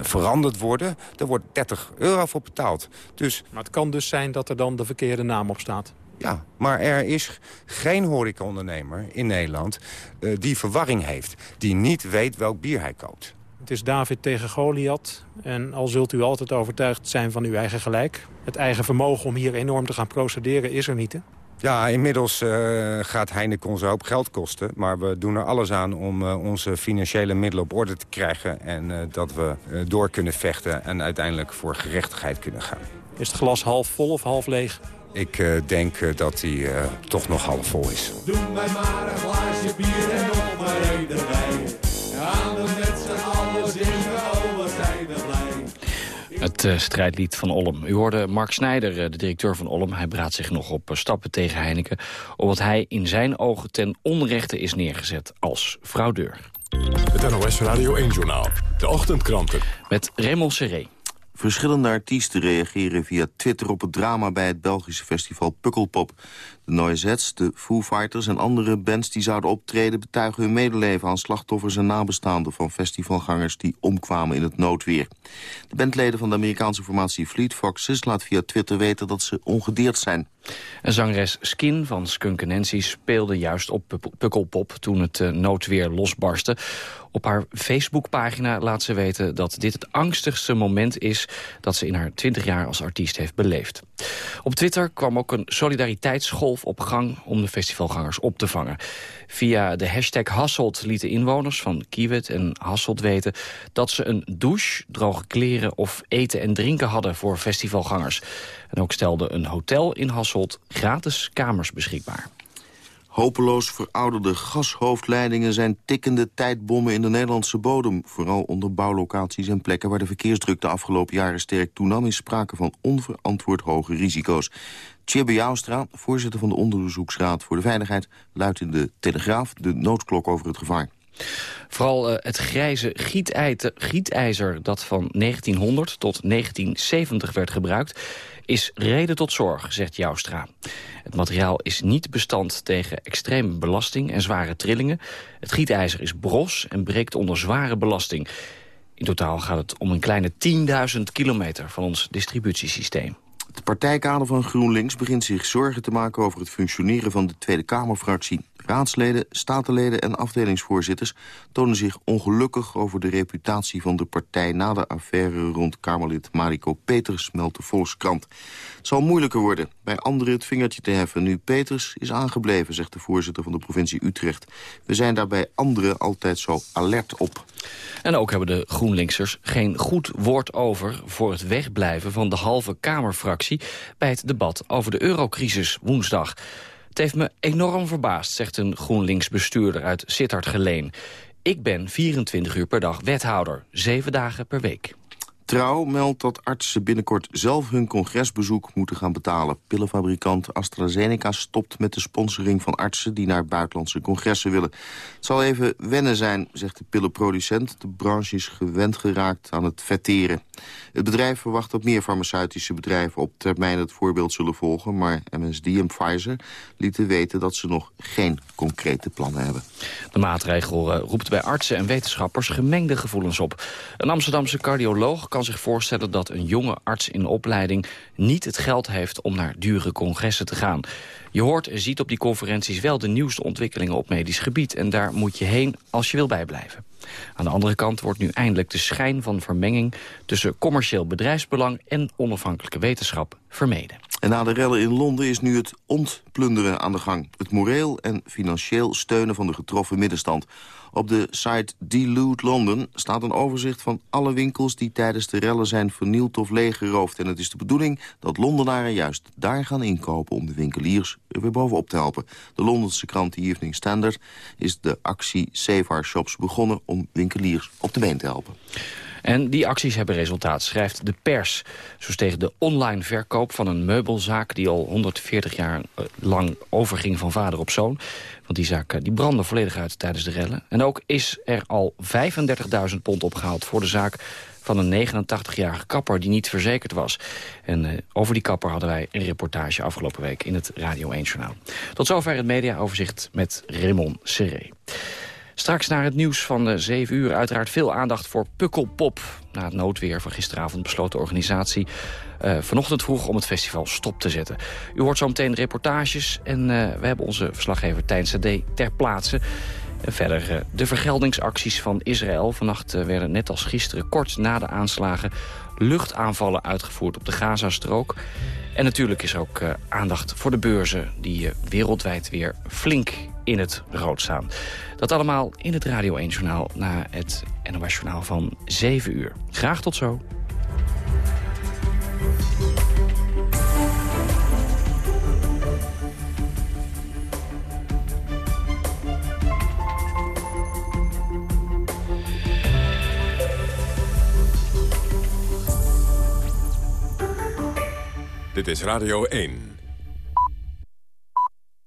veranderd worden. Er wordt 30 euro voor betaald. Dus, maar het kan dus zijn dat er dan de verkeerde naam op staat. Ja, maar er is geen horecaondernemer in Nederland die verwarring heeft. Die niet weet welk bier hij koopt. Het is David tegen Goliath. En al zult u altijd overtuigd zijn van uw eigen gelijk... het eigen vermogen om hier enorm te gaan procederen is er niet, hè? Ja, inmiddels uh, gaat Heineken ons een hoop geld kosten. Maar we doen er alles aan om uh, onze financiële middelen op orde te krijgen. En uh, dat we door kunnen vechten en uiteindelijk voor gerechtigheid kunnen gaan. Is het glas half vol of half leeg? Ik uh, denk uh, dat hij uh, toch nog half vol is. Doe mij maar een glaasje bier en Het strijdlied van Olm. U hoorde Mark Snijder, de directeur van Olm. Hij braadt zich nog op stappen tegen Heineken... omdat hij in zijn ogen ten onrechte is neergezet als fraudeur. Het NOS Radio 1-journaal. De ochtendkranten. Met Raymond Serré. Verschillende artiesten reageren via Twitter op het drama bij het Belgische festival Pukkelpop. De Noisettes, de Foo Fighters en andere bands die zouden optreden... betuigen hun medeleven aan slachtoffers en nabestaanden van festivalgangers... die omkwamen in het noodweer. De bandleden van de Amerikaanse formatie Fleet Foxes laat via Twitter weten dat ze ongedeerd zijn. En zangeres Skin van Skunk Nancy speelde juist op Pukkelpop toen het uh, noodweer losbarstte. Op haar Facebookpagina laat ze weten dat dit het angstigste moment is... dat ze in haar 20 jaar als artiest heeft beleefd. Op Twitter kwam ook een solidariteitsgolf op gang om de festivalgangers op te vangen. Via de hashtag Hasselt lieten inwoners van Kiewit en Hasselt weten... dat ze een douche, droge kleren of eten en drinken hadden voor festivalgangers. En ook stelde een hotel in Hasselt gratis kamers beschikbaar. Hopeloos verouderde gashoofdleidingen zijn tikkende tijdbommen in de Nederlandse bodem. Vooral onder bouwlocaties en plekken waar de verkeersdruk de afgelopen jaren sterk toenam... is sprake van onverantwoord hoge risico's. Tjibbe Joustra, voorzitter van de Onderzoeksraad voor de Veiligheid... luidt in de Telegraaf de noodklok over het gevaar. Vooral uh, het grijze gietijzer dat van 1900 tot 1970 werd gebruikt is reden tot zorg, zegt Joustra. Het materiaal is niet bestand tegen extreme belasting en zware trillingen. Het gietijzer is bros en breekt onder zware belasting. In totaal gaat het om een kleine 10.000 kilometer van ons distributiesysteem. Het partijkader van GroenLinks begint zich zorgen te maken over het functioneren van de Tweede Kamerfractie. Raadsleden, statenleden en afdelingsvoorzitters tonen zich ongelukkig over de reputatie van de partij na de affaire rond Kamerlid Mariko Peters, meldt de Volkskrant. Het zal moeilijker worden bij anderen het vingertje te heffen. Nu Peters is aangebleven, zegt de voorzitter van de provincie Utrecht. We zijn daarbij anderen altijd zo alert op. En ook hebben de GroenLinksers geen goed woord over... voor het wegblijven van de halve Kamerfractie... bij het debat over de eurocrisis woensdag. Het heeft me enorm verbaasd, zegt een GroenLinks-bestuurder uit Sittard-Geleen. Ik ben 24 uur per dag wethouder, zeven dagen per week. Trouw meldt dat artsen binnenkort zelf hun congresbezoek moeten gaan betalen. Pillenfabrikant AstraZeneca stopt met de sponsoring van artsen... die naar buitenlandse congressen willen. Het zal even wennen zijn, zegt de pillenproducent. De branche is gewend geraakt aan het vetteren. Het bedrijf verwacht dat meer farmaceutische bedrijven op termijn het voorbeeld zullen volgen. Maar MSD en Pfizer lieten weten dat ze nog geen concrete plannen hebben. De maatregel uh, roept bij artsen en wetenschappers gemengde gevoelens op. Een Amsterdamse cardioloog kan zich voorstellen dat een jonge arts in opleiding niet het geld heeft om naar dure congressen te gaan. Je hoort en ziet op die conferenties wel de nieuwste ontwikkelingen op medisch gebied. En daar moet je heen als je wil bijblijven. Aan de andere kant wordt nu eindelijk de schijn van vermenging... tussen commercieel bedrijfsbelang en onafhankelijke wetenschap vermeden. Na de rellen in Londen is nu het ontplunderen aan de gang. Het moreel en financieel steunen van de getroffen middenstand. Op de site Delude London staat een overzicht van alle winkels... die tijdens de rellen zijn vernield of leeggeroofd. En het is de bedoeling dat Londenaren juist daar gaan inkopen... om de winkeliers er weer bovenop te helpen. De Londense krant The Evening Standard is de actie Save Our Shops begonnen... om winkeliers op de been te helpen. En die acties hebben resultaat, schrijft de pers. Zo steeg de online verkoop van een meubelzaak... die al 140 jaar eh, lang overging van vader op zoon. Want die zaak eh, die brandde volledig uit tijdens de rellen. En ook is er al 35.000 pond opgehaald voor de zaak van een 89-jarige kapper die niet verzekerd was. En uh, over die kapper hadden wij een reportage afgelopen week in het Radio 1-journaal. Tot zover het mediaoverzicht met Raymond Serré. Straks naar het nieuws van de 7 uur. Uiteraard veel aandacht voor Pukkelpop. Na het noodweer van gisteravond besloot de organisatie uh, vanochtend vroeg om het festival stop te zetten. U hoort zo meteen reportages en uh, we hebben onze verslaggever Tijn Sade ter plaatse. En verder uh, de vergeldingsacties van Israël. Vannacht werden net als gisteren kort na de aanslagen luchtaanvallen uitgevoerd op de Gazastrook. En natuurlijk is er ook aandacht voor de beurzen... die wereldwijd weer flink in het rood staan. Dat allemaal in het Radio 1-journaal na het NOS-journaal van 7 uur. Graag tot zo. Dit is Radio 1.